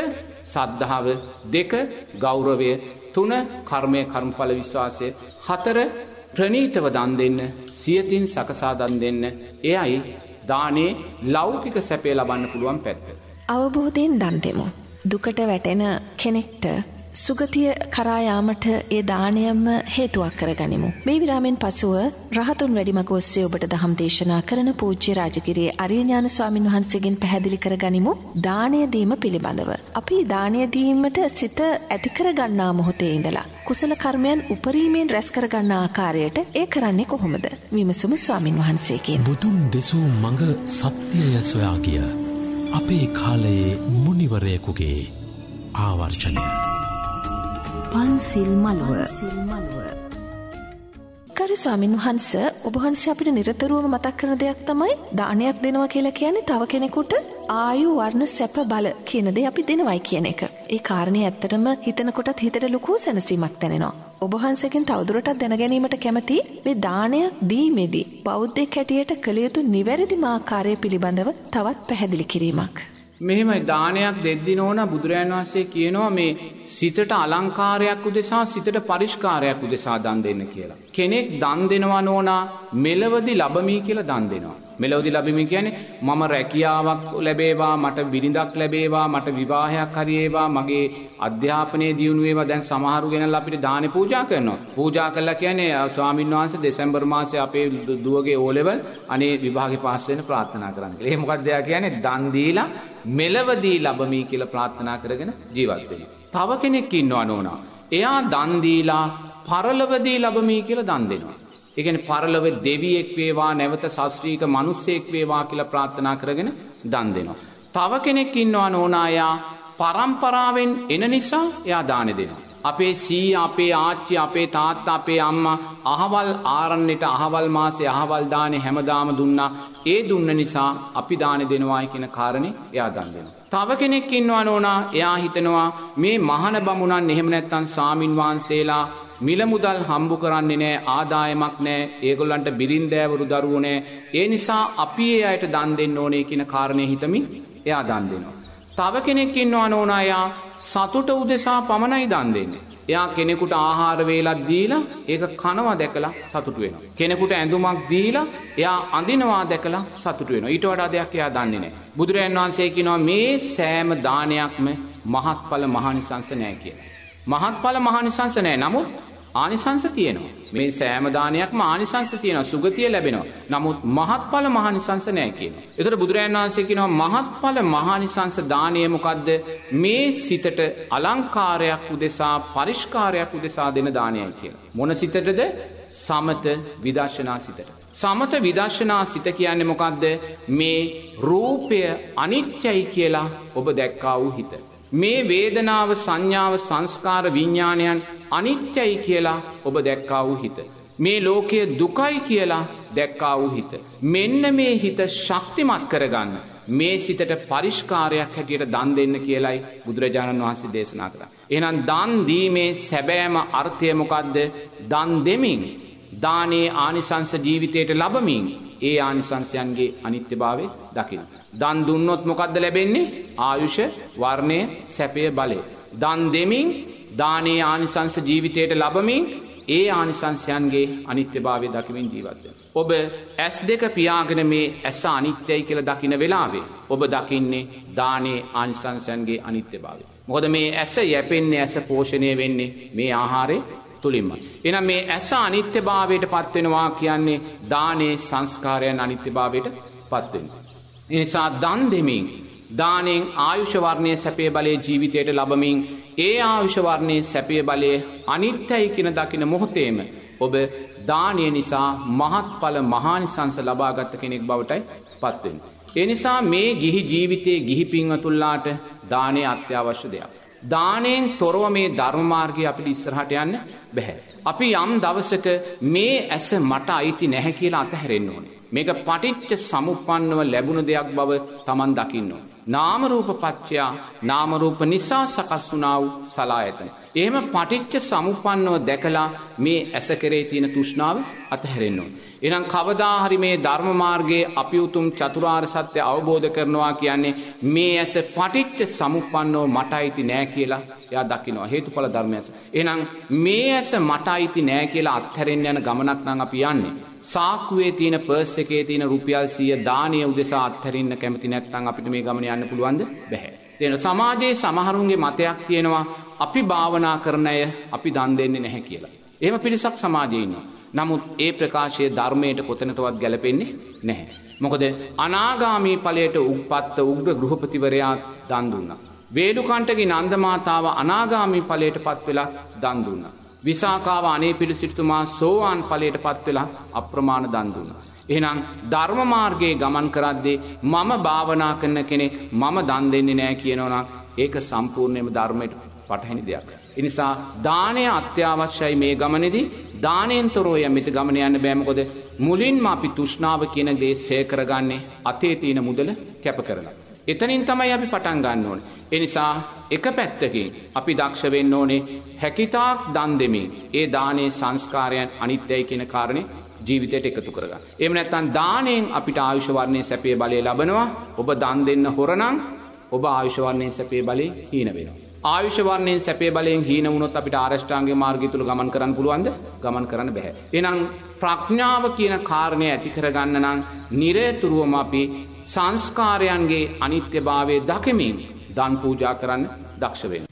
සද්ධාව දෙක ගෞරවය තුන කර්මය කර්මඵල විශ්වාසය හතර ප්‍රනීතව දන් දෙන්න සියතින් සකසා දන් දෙන්න එයයි දානේ ලෞකික සැපේ ලබන්න පුළුවන් පැත්ත. අවබෝධයෙන් දන් දෙමු. දුකට වැටෙන කෙනෙක්ට සුගතිය කරායාමට ඒ දානයම්ම හේතුවක් කර ගනිමු. මේ විරාමෙන් පසුව රහතුන් වැඩිමග ඔස්සේ ඔබට දහම් දේශනා කරන පූජ්‍ය රාජගිරියේ අරියඥාන ස්වාමින් වහන්සේගෙන් පැහැදිලි කර ගනිමු දානය දීම පිළිබඳව. අපි දානය දීමට සිත ඇති කර ගන්නා මොහොතේ ඉඳලා කුසල කර්මයන් උපරීමෙන් රැස් කර ගන්නා ආකාරයට ඒ කරන්නේ කොහොමද? විමසමු ස්වාමින් වහන්සේගෙන්. බුදුන් දෙසූ මඟ සත්‍යය සොයා ගිය අපේ කාලයේ මුනිවරයෙකුගේ ආවර්ෂණය. පන්සිල් මළුව ගරු ස්වාමින් වහන්ස ඔබහන්සේ අපිට නිරතරුවම මතක් කරන දෙයක් තමයි දානයක් දෙනවා කියලා කියන්නේ තව කෙනෙකුට ආයු වර්ණ සැප බල කියන දේ අපි දෙනවයි කියන එක. ඒ කාරණේ ඇත්තටම හිතනකොටත් හිතට ලොකු සැනසීමක් දැනෙනවා. ඔබහන්සේගෙන් තවදුරටත් දැනගැනීමට කැමති මේ දානයක් දීමේදී බෞද්ධයෙක් හැටියට කළ යුතු නිවැරදිම ආකාරය පිළිබඳව තවත් පැහැදිලි කිරීමක්. මෙහෙමයි දානයක් දෙද්දි නෝන බුදුරජාන් වහන්සේ කියනවා මේ සිතට අලංකාරයක් උදෙසා සිතට පරිෂ්කාරයක් උදෙසා දන් දෙන්න කියලා. කෙනෙක් දන් දෙනවා නෝනා මෙලවදි ලබමී කියලා දන් දෙනවා. මෙලවදි ලබමි කියන්නේ මම රැකියාවක් ලැබේවා මට බිරිඳක් ලැබේවා මට විවාහයක් හරියේවා මගේ අධ්‍යාපනයේ දියුණු වේවා දැන් සමහරු ගෙනල්ලා අපිට දානේ පූජා කරනවා. පූජා කළා කියන්නේ ස්වාමින් වහන්සේ දෙසැම්බර් මාසේ අපේ දුවගේ ඕ ලෙවල් අනේ විභාගේ පාස් වෙන්න ප්‍රාර්ථනා කරන්න කියලා. ඒ මොකක්ද එයා කියන්නේ දන් දීලා මෙලවදී ලැබමි කියලා ප්‍රාර්ථනා කරගෙන ජීවත් වෙනවා. තව කෙනෙක් ඉන්නවා නෝනා. එයා දන් දීලා පරලොවදී ලැබමි කියලා දන් දෙනවා. එකන පරලොව දෙවියෙක් වේවා නැවත ශස්ත්‍රීක මනුස්සෙක් වේවා කියලා ප්‍රාර්ථනා කරගෙන දන් දෙනවා. තව කෙනෙක් ඉන්නවා නෝනායා පරම්පරාවෙන් එන නිසා එයා දානෙ දෙනවා. අපේ සී අපේ ආච්චි අපේ තාත්තා අපේ අම්මා අහවල් ආරන්නට අහවල් මාසේ අහවල් දානේ හැමදාම දුන්නා ඒ දුන්න නිසා අපි දානෙ දෙනවායි කියන කාරණේ එයා දන් දෙනවා. තව කෙනෙක් ඉන්නවා නෝනා එයා හිතනවා මේ මහන බමුණන් එහෙම නැත්තම් සාමින් වහන්සේලා මිල මුදල් හම්බු කරන්නේ නෑ ආදායමක් නෑ ඒගොල්ලන්ට බිරින්දෑවරු දරුවෝ නෑ ඒ නිසා අපි ඒ අයට දන් දෙන්න ඕනේ කියන කාරණය හිතමින් එයා දන් දෙනවා. තව කෙනෙක් ඉන්නවා නෝනා එයා සතුට උදෙසා පමණයි දන් දෙන්නේ. එයා කෙනෙකුට ආහාර වේලක් දීලා ඒක කනවා දැකලා සතුටු වෙනවා. කෙනෙකුට ඇඳුමක් දීලා එයා අඳිනවා දැකලා සතුටු වෙනවා. ඊට වඩා දෙයක් එයා දන්නේ නැහැ. බුදුරජාන් වහන්සේ කියනවා මේ සෑම දානයක්ම මහත්ඵල මහානිසංස නැහැ කියලා. මහත්ඵල මහානිසංස නැහැ. නමුත් ආනිසංස තියෙනවා. මේ සෑම දානයක්ම ආනිසංස තියෙනවා. සුගතිය ලැබෙනවා. නමුත් මහත්ඵල මහානිසංස නැහැ කියනවා. ඒතර බුදුරජාණන් වහන්සේ කියනවා මහත්ඵල මහානිසංස දානය මොකද්ද? මේ සිතට අලංකාරයක් උදෙසා පරිස්කාරයක් උදෙසා දෙන දානයයි කියලා. මොන සිතටද? සමත විදර්ශනා සිතට. සමත විදර්ශනා සිත කියන්නේ මොකද්ද? මේ රූපය අනිත්‍යයි කියලා ඔබ දැක්කා වූ හිත. මේ වේදනාව සංඥාව සංස්කාර විඤ්ඥාණයන් අනිත්‍යයි කියලා ඔබ දැක්කා වූ හිත. මේ ලෝකයේ දුකයි කියලා දැක්කා වූ හිත. මෙන්න මේ හිත ශක්තිමත් කරගන්න. මේ සිතට පරිෂ්කාරයක් හැටියට දන් දෙන්න කියලයි බුදුරජාණන් වහන්සේ දේශනා කර. එනම් දන් දීමේ සැබෑම අර්ථයමොකක්ද දන් දෙමින්. දානේ ආනිසංස ජීවිතයට ලබමින් ඒ ආනිසංසයන්ගේ අනිත්‍ය භාවය දකින. දන් දුන්නොත් මොකක්ද ලැබෙන්නේ ආයුෂ වර්ණය සැපය බලය. දන් දෙමින් දානේ ආනිසංස ජීවිතයට ලබමින් ඒ ආනිසංසයන්ගේ අනිත්‍ය භාවය දකිමින් ජීවත්ද. ඔබ ඇස් දෙක පියාගෙන මේ ඇස අනිත්‍යයි කියල දකින වෙලාවේ. ඔබ දකින්නේ දානේ ආනිසංසයන්ගේ අනිත්‍ය භාවය. මොකද මේ ඇස යැපෙන්නේ ඇස පෝෂණය වෙන්නේ මේ ආහාරය තුළින්ම. එනම් මේ ඇස අනිත්‍ය භාවයට පත්වෙනවා කියන්නේ දානේ සංස්කාරයන් අනිත්‍ය භාවයට පත්වෙන. එනිසා දන් දෙමින් දානෙන් ආයුෂවර්ණය සැපේ බලය ජීවිතයට ලබමින් ඒ ආයුෂවර්ණය සැපය බලය අනිත්‍යයි කියන දකින මොහොතේම ඔබ දානය නිසා මහත්ඵල මහානිසංස ලබාගත්ත කෙනෙක් බවටයි පත්වෙන්. එනිසා මේ ගිහි ජීවිතයේ ගිහි පින්වතුල්ලාට දානය අත්‍යවශ්‍ය දෙයක්. දානයෙන් තොරව මේ ධර්මමාර්ගය අපිට ඉස්සරහට යන්න බැහැ. අපි යම් දවසක මේ ඇස මට අයිති නැහැ කියලා අතහැරෙන්න ඕනේ. මේක පටිච්ච සමුපන්නව ලැබුණ දෙයක් බව තමන් දකින්න. නාමරූප පච්චයා නාමරූප නිසා සකස් වුනාව සලා ඇතන. එහෙම පටිච්ච සමුපන්නව දැකලා මේ ඇස කරේ තියෙන තුෂ්ණාව අතහැරෙන්නවා. එනම් කවදාහරි මේ ධර්මමාර්ගයේ අපි උතුම් චතුරාර් සත්‍යය අවබෝධ කරනවා කියන්නේ මේ ඇස පටිච්ච සමුපන්නෝ මට අයිති නෑ කියලා එයා දකිනවා හේතු පල ධර්මයස. එනම් මේ ඇස මට අයිති නෑ කියලා අත්හැරෙන් යන ගමනක් නං අපි යන්නේ. සාක්කුවේ තියෙන පර්ස් එකේ තියෙන රුපියල් සිය දානය උදෙසා අත්හැරන්න කැමති නැත්තං අපිට මේ ගමන යන්න පුළුවන්ද බැහැ. තියෙන සමාජයේ සමහරුන්ගේ මතයක් තියෙනවා අපි භාවනා කරන අය අපි දන් දෙන්නේ නැහැ කියලා. එහෙම පිරිසක් සමාජයන්නවා. නමුත් ඒ ප්‍රකාශය ධර්මයට කොතනටවත් ගැලපෙන්නේ නැහැ. මොකද අනාගාමී පලයට උපත්ත උග්‍ර ගෘහපතිවරයාත් දන්දුන්න. වේඩුකන්ටගේ නන්දමාතාව අනාගාමී පලයට පත් වෙලා දන්දුන්න. විසාකාව අනේ පිළිසිටතුමා සෝවාන් පලයට පත් වෙලා අප්‍රමාණ දන්දුන්න. එහෙනම් ධර්මමාර්ගයේ ගමන් කරද්දේ මම භාවනා කරන කෙනෙක් මම දන් දෙන්නේ නෑ කියනවනම් ඒක සම්පූර්ණයම ධර්මයට පටහැනි දෙයක්. එනිසා දානය අත්‍යවශ්‍යයි මේ ගමනෙදී දානයෙන් යමිත ගමන යන්න බෑමකොද මුලින්ම අපි තුෂ්නාව කියන දේ සය කරගන්නේ අතේ තියෙන මුදල කැප කරලා. එතනින් තමයි අපි පටන් ගන්න ඕන. එනිසා එක පැත්තකින් අපි දක්ෂ වෙන්න ඕනේ හැකිතාක් දන් දෙමින් ඒ දානේ සංස්කාරයන් අනිත්‍යයි කියන කාරණය ජීවිතයට එකතු කරගන්න. එම නැත්තන් දානයෙන් අපිට ආයුෂවර්ණය සැපේ බලය ලබනවා ඔබ දන් දෙන්න හොරනං ඔබ ආයුෂවර්ණය සැපේ බලය හීන වෙනවා. ආයුෂවර්ණයෙන් සැපේ බලයෙන් හීන වුණොත් අපිට ආරෂ්ඨාන්ගේ මාර්ගය තුළ ගමන් කරන්න පුළුවන්ද ගමන් කරන්න බැහැ. එනම් ප්‍රඥාව කියන කාරණය ඇති කරගන්න නම් නිරේතුරුවම අපි සංස්කාරයන්ගේ අනිත්‍යභාවය දකිමින් දන් පූජා කරන්න දක්ෂවෙන්.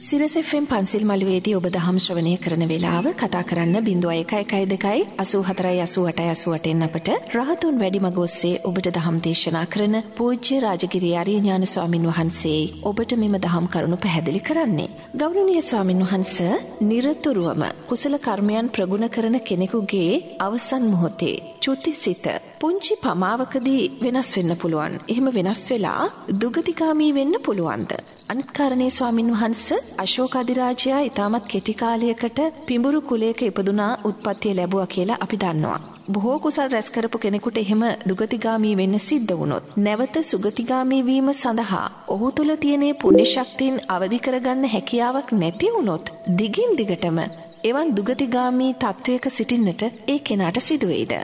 සිරසෙෆෙන් පන්සිල් මළුවේදී ඔබ දහම් ශ්‍රවණය කරන වෙලාව කතා කරන්න බිඳුව එකයි එකයි දෙකයි අසූ හතරයි අසුවට අසුවටෙන් අපට රහතුන් වැඩිමග ඔස්සේ ඔබට දහම් දේශනා කරන පූජ්‍ය රාජගිරි ආර්යඥාන ස්වාමින් වහන්සේ ඔබට මෙම දහම් කරුණු පැහැදිලි කරන්නේ. ගෞරවනීය ස්වාමින් වහන්ස නිරතුරුවම කුසල කර්මයන් ප්‍රගුණ කරන කෙනෙකුගේ අවසන් මොහොතේ චුතිසිත පුංචි පමාවකදී වෙනස් වෙන්න පුළුවන්. එහෙම වෙනස් වෙලා දුගතිගාමී වෙන්න පුළුවන්ද? අනිත් කාරණේ ස්වාමින් වහන්සේ අශෝක අධිරාජයා ඊටමත් කෙටි කාලයකට පිඹුරු කුලයක ඉපදුනා උත්පත්තිය ලැබුවා කියලා අපි දන්නවා. බොහෝ කුසල් රැස් කරපු කෙනෙකුට එහෙම දුගතිගාමී වෙන්න සිද්ධ වුණොත් නැවත සුගතිගාමී වීම සඳහා ඔහු තුල තියෙන පුණ්‍ය ශක්තියින් අවදි කරගන්න හැකියාවක් නැති වුණොත් දිගින් දිගටම එවන් දුගතිගාමී තත්වයක සිටින්නට ඒ කෙනාට සිදුවේද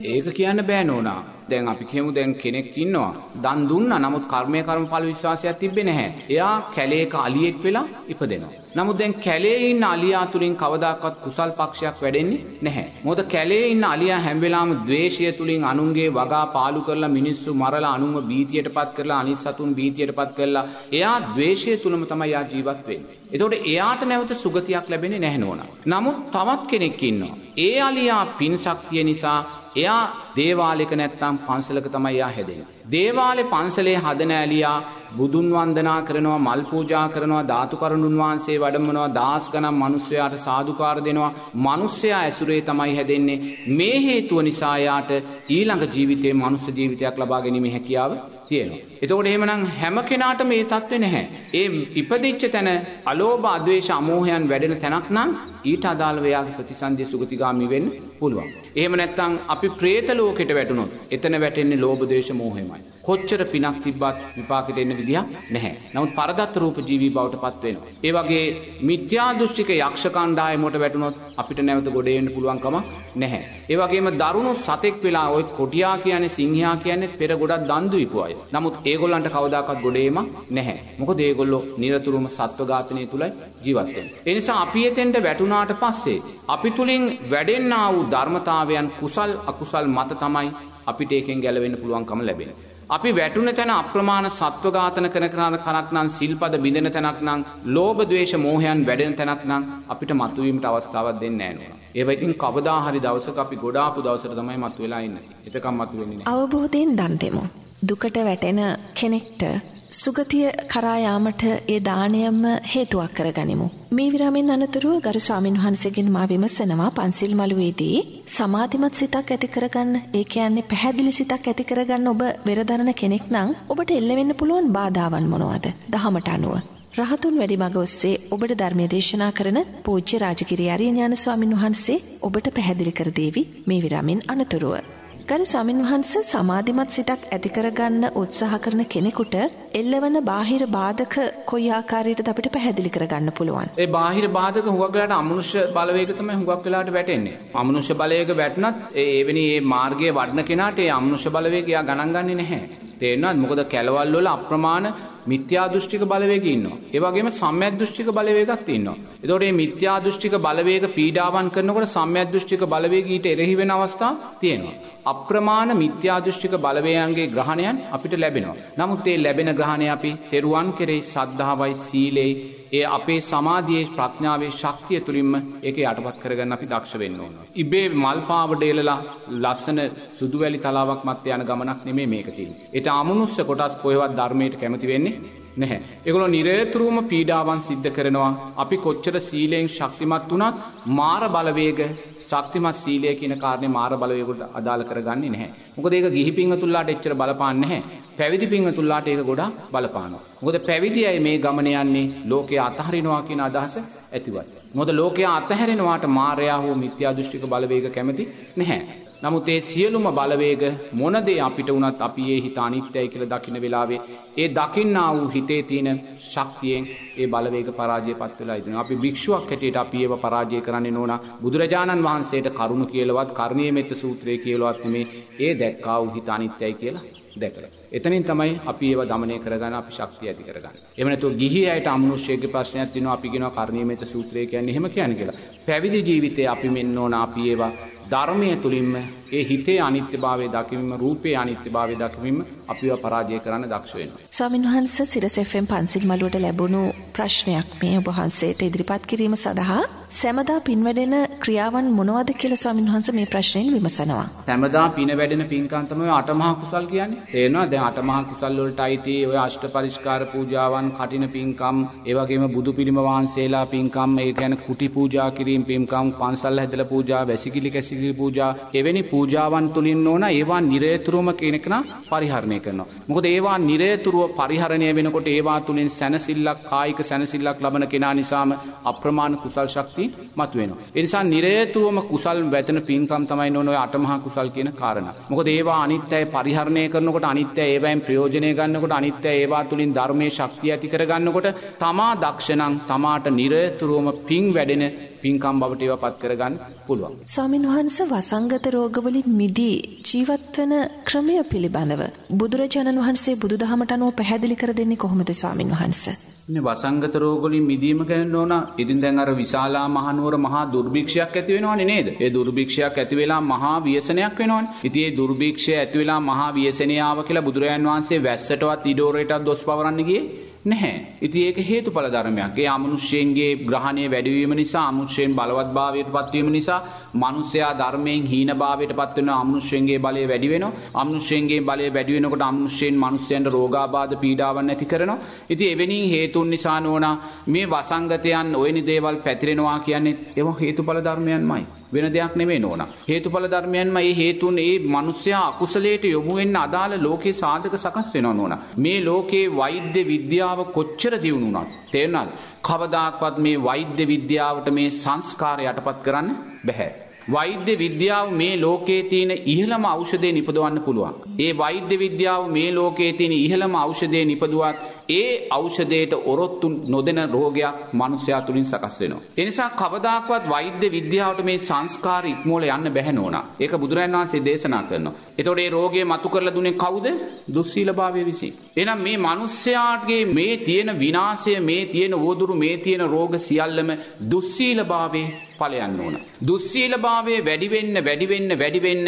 ඒක කියන්න බෑ නෝනා. දැන් අපි කියමු දැන් කෙනෙක් ඉන්නවා. දන් දුන්නා නමුත් කර්මය කර්මඵල විශ්වාසයක් තිබ්බේ නැහැ. එයා කැලේක අලියෙක් වෙලා ඉපදෙනවා. නමුත් දැන් කැලේ ඉන්න අලියා තුලින් කවදාකවත් කුසල් පක්ෂයක් වැඩෙන්නේ නැහැ. මොකද කැලේ ඉන්න අලියා හැම වෙලාවෙම ද්වේෂය තුලින් අනුන්ගේ වගා පාලු කරලා මිනිස්සු මරලා අනුන්ව බීතියටපත් කරලා අනිත් සතුන් බීතියටපත් කරලා එයා ද්වේෂය තුලම තමයි යා ජීවත් වෙන්නේ. එතකොට එයාට නැවත සුගතියක් ලැබෙන්නේ නැහැ නෝනා. නමුත් තවත් කෙනෙක් ඉන්නවා. ඒ අලියා පින් ශක්තිය නිසා එයා දේවාලෙක නැත්තම් පන්සලක තමයි යා හැදෙන. දේවාලෙ පන්සලේ හදන ඇලියා බුදුන් වන්දනා කරනවා මල් පූජා කරනවා ධාතු කරුණුන් වහන්සේ වැඩමනවා දහස් ගණන් මිනිස්සයාට සාදුකාර දෙනවා මිනිස්සයා ඇසුරේ තමයි හැදෙන්නේ මේ හේතුව නිසා යාට ඊළඟ ජීවිතේ මනුස්ස ජීවිතයක් ලබා ගැනීමේ හැකියාව තියෙනවා. එතකොට එහෙමනම් හැම කෙනාට මේ தත්ත්වේ නැහැ. ඒ ඉපදිච්ච තැන අලෝභ අද්වේෂ අමෝහයන් වැඩෙන තැනක් නම් ඊට අදාළව එයාගේ ප්‍රතිසන්දිය සුගතිගාමි වෙන්න පුළුවන්. එහෙම නැත්තං අපි ප්‍රේත ලෝකෙට වැටුණොත් එතන වැටෙන්නේ ලෝභ දේශ මෝහයමයි. කොච්චර පිනක් තිබ්බත් විපාකෙට එන්න විදියක් නැහැ. නමුත් පරදත් රූප ජීවී බවට පත් වෙනවා. ඒ වගේ මිත්‍යා දෘෂ්ටික යක්ෂ කණ්ඩායමකට වැටුණොත් අපිට නැවත ගොඩ එන්න පුළුවන් කමක් නැහැ. ඒ වගේම දරුණු සතෙක් වෙලා ওই කොටියා කියන්නේ සිංහයා කියන්නේ පෙර ගොඩක් දන් දීපු අය. නමුත් ඒගොල්ලන්ට කවදාකවත් ගොඩ එීම නැහැ. මොකද ඒගොල්ලෝ නිරතුරුවම සත්ව ඝාතනය තුලයි ජීවත් වෙන්නේ. ඒ නිසා අපි එතෙන්ට වැටුණාට පස්සේ අපි තුලින් වැඩෙන්නා වූ ධර්මතාවය ධර්මතාවයන් කුසල් අකුසල් මත තමයි අපිට ඒකෙන් ගැලවෙන්න පුළුවන්කම ලැබෙන්නේ. අපි වැටුන තැන අප්‍රමාණ සත්ව ඝාතන කරන කනක් නම් සිල්පද බිඳෙන තැනක් නම් ලෝභ ද්වේෂ මෝහයන් වැඩෙන තැනක් නම් අපිට මතුවීමට අවස්ථාවක් දෙන්නේ නැහැ නෝනා. ඒව ඉතින් කවදා හරි දවසක අපි ගොඩාපු දවසට තමයි මතුවලා ඉන්නේ. එතකම් මතුවෙන්නේ නැහැ. අවබෝධයෙන් දන් දෙමු. දුකට වැටෙන කෙනෙක්ට සුගතිය කරා යාමට ඒ දානයම හේතුවක් කරගනිමු. මේ විරාමෙන් අනතුරුව ගරු ස්වාමින් වහන්සේගෙන් මා විමසනවා පන්සිල් මළුවේදී සමාධිමත් සිතක් ඇති කරගන්න ඒ කියන්නේ පැහැදිලි සිතක් ඇති කරගන්න ඔබ වෙරදරන කෙනෙක් නම් ඔබට එල්ල වෙන්න පුළුවන් බාධාවන් මොනවද? දහමට අනුව. රහතුන් වැඩි මඟ ඔස්සේ ඔබට ධර්මය දේශනා කරන පූජ්‍ය රාජගිරිය ආර්ය ඥාන ස්වාමින් වහන්සේ ඔබට පැහැදිලි කර දේවි මේ විරාමෙන් අනතුරුව. ගරු ස්වාමින් වහන්ස සමාධිමත් සිතක් ඇති කරගන්න උත්සාහ කරන කෙනෙකුට එල්ලවන බාහිර බාධක කොයි ආකාරයටද අපිට පැහැදිලි කරගන්න පුළුවන්. ඒ බාහිර බාධක හුඟක් වෙලාට අමනුෂ්‍ය බලවේග තමයි හුඟක් වෙලාට වැටෙන්නේ. අමනුෂ්‍ය බලවේග වැටුණත් ඒ එවැනි මේ මාර්ගයේ වඩන කෙනාට ඒ අමනුෂ්‍ය බලවේගය ගණන් ගන්නේ නැහැ. තේරෙනවද? මොකද කැලවල් වල අප්‍රමාණ මිත්‍යා දෘෂ්ටික බලවේග ඉන්නවා. ඒ වගේම සම්‍යක් දෘෂ්ටික බලවේගක් තියෙනවා. එතකොට මේ මිත්‍යා දෘෂ්ටික බලවේග පීඩාවන් කරනකොට සම්‍යක් දෘෂ්ටික බලවේග ඊට එරෙහි වෙන අවස්ථා තියෙනවා. අප්‍රමාණ මිත්‍යාදෘෂ්ටික බලවයන්ගේ ග්‍රහණයන් අපිට ලැබෙනවා. නමුත් ඒ ලැබෙන ග්‍රහණය අපි තෙරුවන් කෙරෙහි සද්ධාවයි සීලේ ඒ අපේ සමාධයේ ප්‍රඥාවේ ශක්තිය තුළින්ම ඒක යටපත් කරගන්න අපි දක්ෂ වෙන්න ඕන. ඉබේ මල් පාවඩ එලලා ලස්සන සුදුවැලි තලාවක් මත යන ගමනක් නෙමේ මේක තියෙන්නේ. ඒට අමනුෂ්‍ය කොටස් කොහෙවත් ධර්මයට කැමති වෙන්නේ නැහැ. ඒගොල්ලෝ නිරේතුරුවම පීඩාවන් සිද්ධ කරනවා. අපි කොච්චර සීලයෙන් ශක්තිමත් වුණත් මාර බලවේග ශක්තිමත් සීලය කියන කාරණේ මාර බලවේගොට අදාළ කරගන්නේ නැහැ. මොකද ඒක ගිහි පින්වතුන්ලාට එච්චර බලපාන්නේ නැහැ. පැවිදි පින්වතුන්ලාට ඒක ගොඩාක් බලපානවා. මොකද පැවිදි අය මේ ගමන යන්නේ ලෝකයේ අතහරිනවා කියන අදහස ඇතිවත්. මොකද ලෝකයේ අතහැරෙනවාට මායя හෝ මිත්‍යා දෘෂ්ටික බලවේග කැමති නැහැ. නමුත් ඒ සියලුම බලවේග මොන දේ අපිට වුණත් අපි ඒ හිත අනිත්‍යයි කියලා දකින වෙලාවේ ඒ දකින්නා වූ හිතේ තියෙන ශක්තියෙන් ඒ බලවේග පරාජය පත් වෙලා ඉතින් අපි භික්ෂුවක් හැටියට අපි ඒව පරාජය කරන්නේ නෝන බුදුරජාණන් වහන්සේට කරුණ කියලාවත් කර්ණීය මෙත්ත සූත්‍රය කියලාවත් මේ ඒ දැක්කා වූ හිත අනිත්‍යයි කියලා දැකලා. එතනින් තමයි අපි ඒව দমনය කරගන්න අපි ශක්තිය ඇති කරගන්න. එහෙම නැතුව ගිහි අයට අමනුෂ්‍යයේ ප්‍රශ්නයක් තියෙනවා අපි කියනවා කර්ණීය මෙත්ත සූත්‍රය කියන්නේ එහෙම කියන්නේ කියලා. පැවිදි ජීවිතේ අපි මෙන්න ඕන අපි ඒවා ධර්මය තුළින්ම ඒ හිතේ අනිත්‍යභාවය දකිමින්ම රූපේ අනිත්‍යභාවය දකිමින්ම අපිව පරාජය කරන්න දක්ෂ වෙනවා. ස්වාමින් වහන්සේ සිරස FM පන්සිල් මළුවට ලැබුණු ප්‍රශ්නයක් මේ ඔබ වහන්සේට ඉදිරිපත් කිරීම සඳහා සැමදා පින් වැඩෙන ක්‍රියාවන් මොනවද කියලා ස්වාමින් වහන්සේ මේ ප්‍රශ්නයෙන් විමසනවා. සැමදා පින වැඩෙන පින්කම් තමයි අටමහා කුසල් කියන්නේ. තේරෙනවද? දැන් අටමහා කුසල් වලට අයිති ඔය අෂ්ට පරිස්කාර පූජාවන්, කටින පින්කම්, ඒ වගේම බුදු පිළිම වහන්සේලා පින්කම්, ඒ කියන්නේ කුටි පූජා කිරීම පින්කම්, පන්සල් හැදලා පූජා, වැසිකිලි කැසිකිලි පූජා, එවැනි පූජාවන් තුලින් ඕන ඒවා නිරේතුරුවම කෙනෙක්නා පරිහරණය කරනවා. මොකද ඒවා නිරේතුරුව පරිහරණය වෙනකොට ඒවා තුලින් සැනසෙල්ලක් කායික සැනසෙල්ලක් ලබන කෙනා නිසාම අප්‍රමාණ කුසල් ශක්තිය මතුවෙනවා. ඒ නිසා නිරේතුරුවම කුසල් වැටෙන පින්කම් තමයි නෝන ඔය අටමහා කුසල් කියන කාරණා. මොකද ඒවා අනිත්‍යය පරිහරණය කරනකොට අනිත්‍යය ඒවායින් ප්‍රයෝජනය ගන්නකොට අනිත්‍යය ඒවා තුලින් ධර්මයේ ශක්තිය ඇති කරගන්නකොට තමා දක්ෂණං තමාට නිරේතුරුවම පින් වැඩෙන පින්කම් බවට ඒවා පත් කරගන්න පුළුවන්. ස්වාමින් වහන්සේ වසංගත රෝගවලින් මිදී ජීවත් වන ක්‍රමය පිළිබඳව බුදුරජාණන් වහන්සේ බුදුදහමට අනුව පැහැදිලි කර දෙන්නේ කොහොමද ස්වාමින් වහන්සේ? ඉතින් වසංගත රෝගවලින් මිදීම ගැන ඕන. ඉතින් දැන් අර විශාලා මහනුවර මහා දුර්භික්ෂයක් ඇති වෙනවනේ නේද? ඒ දුර්භික්ෂයක් ඇති වෙලා මහා ව්‍යසනයක් වෙනවනේ. ඉතින් ඒ දුර්භික්ෂය ඇති වෙලා මහා ව්‍යසනය ආව කියලා බුදුරජාන් වහන්සේ වැස්සටවත් ඉඩෝරයටත් දොස් පවරන්න ගියේ නැහැ. ඉතින් ඒක හේතුඵල ධර්මයක්. ඒ අමනුෂ්‍යයන්ගේ ග්‍රහණය වැඩිවීම නිසා අමනුෂ්‍යයන් බලවත්භාවයට පත්වීම නිසා මනුස්සයා ධර්මයෙන් හීනභාවයට පත්වෙන අමනුෂ්‍යයන්ගේ බලය වැඩි වෙනවා. අමනුෂ්‍යයන්ගේ බලය වැඩි වෙනකොට අමනුෂ්‍යයන් මනුස්සයන්ට රෝගාබාධ පීඩාවන් ඇති කරනවා. ඉතින් එවැනි හේතුන් නිසා නෝනා මේ වසංගතයන් ඔයනි දේවල් පැතිරෙනවා කියන්නේ ඒවා හේතුඵල ධර්මයන්මයි. වෙන දෙයක් නෙමේ නෝන. හේතුඵල ධර්මයන්ම ඒ හේතුන් ඒ මනුස්්‍යයා අකුසලයට යොමුවෙන්න අදාළ ලෝකයේ සාධක සකස් වෙන නොන. මේ ලෝකයේ වෛද්‍ය විද්‍යාව කොච්චර දියුණුනත්. තේරනල් කවදාක්වත් මේ වෛද්‍ය විද්‍යාවට මේ සංස්කාරය යටපත් කරන්න බැහැ. වෛද්‍ය විද්‍යාව මේ ලෝකයේ තියෙන ඉහළම ඖෂධය නිපදවන්න පුළුවන්. ඒ වෛද්‍ය විද්‍යාව මේ ලෝකයේ තියෙන ඉහළම ඖෂධය නිපදුවත් ඒ ඖෂධයට ඔරොත්තු නොදෙන රෝගයක් මනුස්සයා තුළින් සකස් වෙනවා. එනිසා කවදාක්වත් වෛද්‍ය විද්‍යාවට මේ සංස්කාර ඉක්මෝල යන්න බැහැ නෝනා. ඒක බුදුරජාණන් වහන්සේ දේශනා කරනවා. එතකොට ඒ රෝගය මතු කරලා දුන්නේ කවුද? දුස්සීලභාවය විසින්. එහෙනම් මේ මිනිස්යාගේ මේ තියෙන විනාශය, මේ තියෙන උවදුරු, මේ තියෙන රෝග සියල්ලම දුස්සීලභාවයේ ඵලයන් ඕන. දුස්සීලභාවයේ වැඩි වෙන්න, වැඩි වෙන්න, වැඩි වෙන්න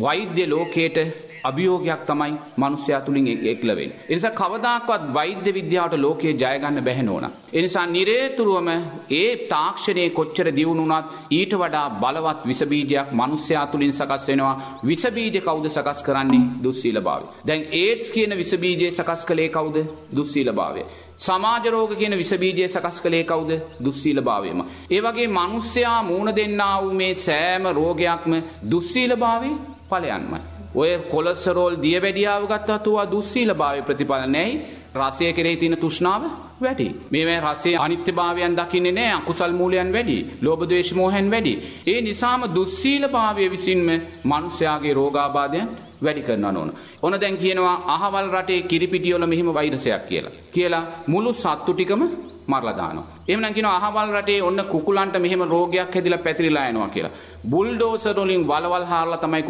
වෛද්‍ය ලෝකයට අභියෝගයක් තමයි මනුස්සයා තුළින් එක්ලවෙන්. එනිසා කවදාක්වත් වෛද්‍ය විද්‍යාවට ලෝකයේ ජයගන්න බැහැනෝන. එනිසා නිරේතුරුවම ඒ තාක්ෂණය කොච්චර දියුණුනත් ඊට වඩා බලවත් විසබීජයක් මනුස්්‍යයා තුළින් සකස් වෙනවා විසබීජ කවුද සකස් කරන්නේ දුස්සීල භාව. දැන් ඒට්ස් කියන විසබීජය සකස් කළේ කවුද දුස්සීල භාවය. සමාජරෝග කියන විසබීජය සකස් කළේ කවුද දුස්සීල භාවයම. ඒ වගේ මනුස්්‍යයා මූුණ දෙන්නා වූ මේ සෑම රෝගයක්ම දුස්සීල භාවේ පලයන්මයි. ඔය කොලස්සරෝල් දිය වැඩියාව ගත්තතුවා දුස්සීල භාවය ප්‍රතිඵල නැයි රසය කෙරේ තින තුෂ්නාව වැඩි. මේ රසේ අනිත්‍ය භාවයන් දකින්නේ නෑ අකුසල් මූලයන් වැඩි ලෝබදේශමෝහැන් වැඩි. ඒ නිසාම දුස්සීල භාවය විසින්ම මනුස්්‍යයාගේ රෝගාබාධයන් වැඩි කරන්න ඕන. ඕන දැන් කියනවා අහවල් රටේ කිරිපිටියොල මෙහිම වෛරසයක් කියලා. කියලා මුළු සත්තු ටිකම මරලදානවා. එමන කියෙන අහවල් රටේ ඔන්න කුකුලන්ට මෙහෙම රෝගයක් හැදිල පැතිරිලා යනවා කියලා. බුල්ඩෝසරොලින් වලවල් හාරල තමයි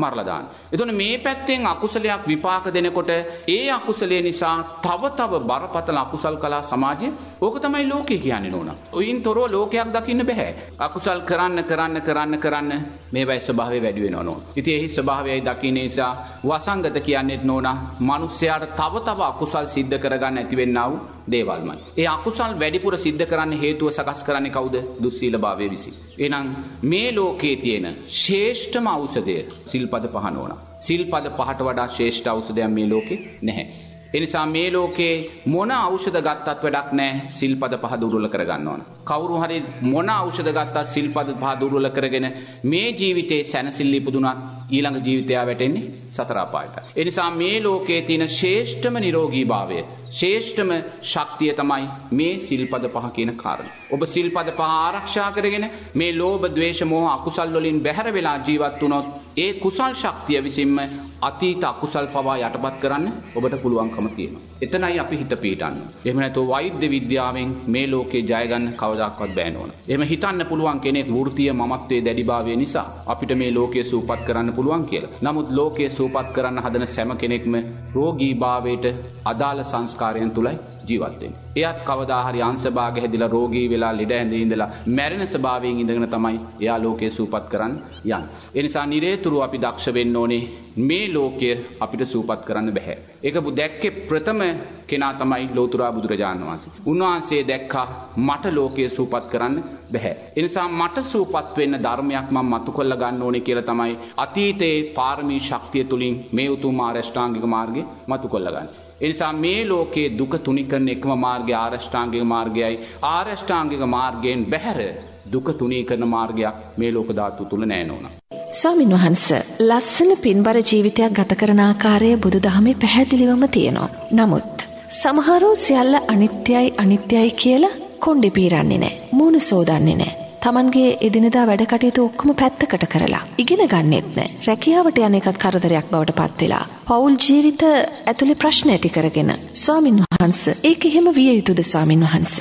කුකුළු මරලදාන්න. එතුන මේ පැත්තෙන් අකුසලයක් විපාක දෙනකොට ඒ අකුසලේ නිසා තව තව බරපතල අකුසල් කලා සමාජය ඕක තමයි ලෝකය කියන්නේ නොන. ඔයින් තොරෝ ලෝකයක් දකින්න බැහැ. අකුසල් කරන්න කරන්න කරන්න කරන්න මේ වැයි ස්භාව වැඩුවෙන නො. ඉති එහි ස්භාවයයි දකින නිසා වසංගත කියන්නෙත් නෝන මනුස්්‍යයාට තව තව අකුසල් සිද්ධ කරගන්න ඇතිවෙන්නාව දේවල්මයි. ඒ අකුසල් වැඩිපුර සිද්ධ කරන්න හේතුව සකස් කරන්න කවුද දුස්සීල භාවය විසි. එනම් මේ ලෝකයේ තියෙන ශේෂ්ඨම ඖෂදය සිල්පද පහන ඕන. සිල්පද පහට වඩා ශේෂ්ඨ ඖෂධයක් මේ ලෝකෙ නැහැ. එනිසා මේ ලෝකේ මොන ඖෂධ ගත්තත් වැඩක් නෑ සිල්පද පහ දුර්වල කරගන්න ඕන. කවුරු හරි මොන ඖෂධ ගත්තත් සිල්පද පහ දුර්වල කරගෙන මේ ජීවිතේ සැනසිල්ල ඉපදුනත් ඊළඟ ජීවිතයා වැටෙන්නේ සතර අපායට. එනිසා මේ ලෝකයේ තියෙන ශ්‍රේෂ්ඨම නිරෝගී භාවය ශේෂ්ඨම ශක්තිය තමයි මේ සිල්පද පහ කියන කාරණ. ඔබ සිල්පද පහ ආරක්ෂා කරගෙන මේ ලෝභ ද්වේෂ මෝහ අකුසල් වලින් බැහැර වෙලා ජීවත් වුණොත් ඒ කුසල් ශක්තිය විසින්ම අතීත අකුසල් පවා යටපත් කරන්න ඔබට පුළුවන්කම තියෙනවා. එතනයි අපි හිත පීටන්න. එහෙම නැත්නම් වෛද්‍ය විද්‍යාවෙන් මේ ලෝකේ ජය ගන්න කවදාකවත් බෑ නෝන. එහෙම හිතන්න පුළුවන් කෙනෙක් වෘත්තීය මමත්වයේ දැඩිභාවය නිසා අපිට මේ ලෝකයේ සූපත් කරන්න පුළුවන් කියලා. නමුත් ලෝකයේ සූපත් කරන්න හදන සෑම කෙනෙක්ම රෝගී භාවයට අදාළ සංස්කාරයන් තුලයි ජීවත්වෙන්. එයත් කවදාහරි අන්සභාග හැදිලා රෝගී වෙලා ලිඩ ඇඳ ඉඳලා මැරෙන ස්භාවයෙන් ඉඳගෙන තමයි එයා ලෝකයේ සූපත් කරන්න යන්. එනිසා නිරේතුරු අපි දක්ෂ වෙන්න ඕනේ මේ ලෝකය අපිට සූපත් කරන්න බැහැ. ඒක දැක්කේ ප්‍රථම කෙනා තමයි ලෝතුරා බුදුරජාණන් වහන්සේ. උන්වහන්සේ දැක්කා මට ලෝකයේ සූපත් කරන්න බැහැ. එනිසා මට සූපත් වෙන්න ධර්මයක් මම මතු කොල්ල ගන්න ඕනේ කියලා තමයි අතීතයේ පාරමී ශක්තිය තුලින් මේ උතුම් ආරෂ්ඨාංගික මාර්ගේ මතු කොල්ල ගන්න. එනිසා මේ ලෝකයේ දුක තුනිකරන එකම මාර්ගය ආරෂ්ඨාංගික මාර්ගයයි ආරෂ්ඨාංගික මාර්ගයෙන් බැහැර දුක තුනී කරන මාර්ගයක් මේ ලෝක ධාතු තුල නෑ නෝනා. ස්වාමින් වහන්ස ලස්සන පින්බර ජීවිතයක් ගත කරන ආකාරය බුදුදහමේ පැහැදිලිවම තියෙනවා. නමුත් සමහරෝ සියල්ල අනිත්‍යයි අනිත්‍යයි කියලා කොණ්ඩි පීරන්නේ නෑ. මූණ සෝදන්නේ නෑ. තමන්ගේ එදිනදා වැඩ කටයුතු ඔක්කොම පැත්තකට කරලා ඉගෙන ගන්නෙත් නෑ. රැකියාවට යන එකත් කරදරයක් බවට පත් වෙලා. පවුල් ජීවිත ඇතුලේ ප්‍රශ්න ඇති කරගෙන ස්වාමින් වහන්ස ඒක එහෙම විය යුතුද ස්වාමින් වහන්ස?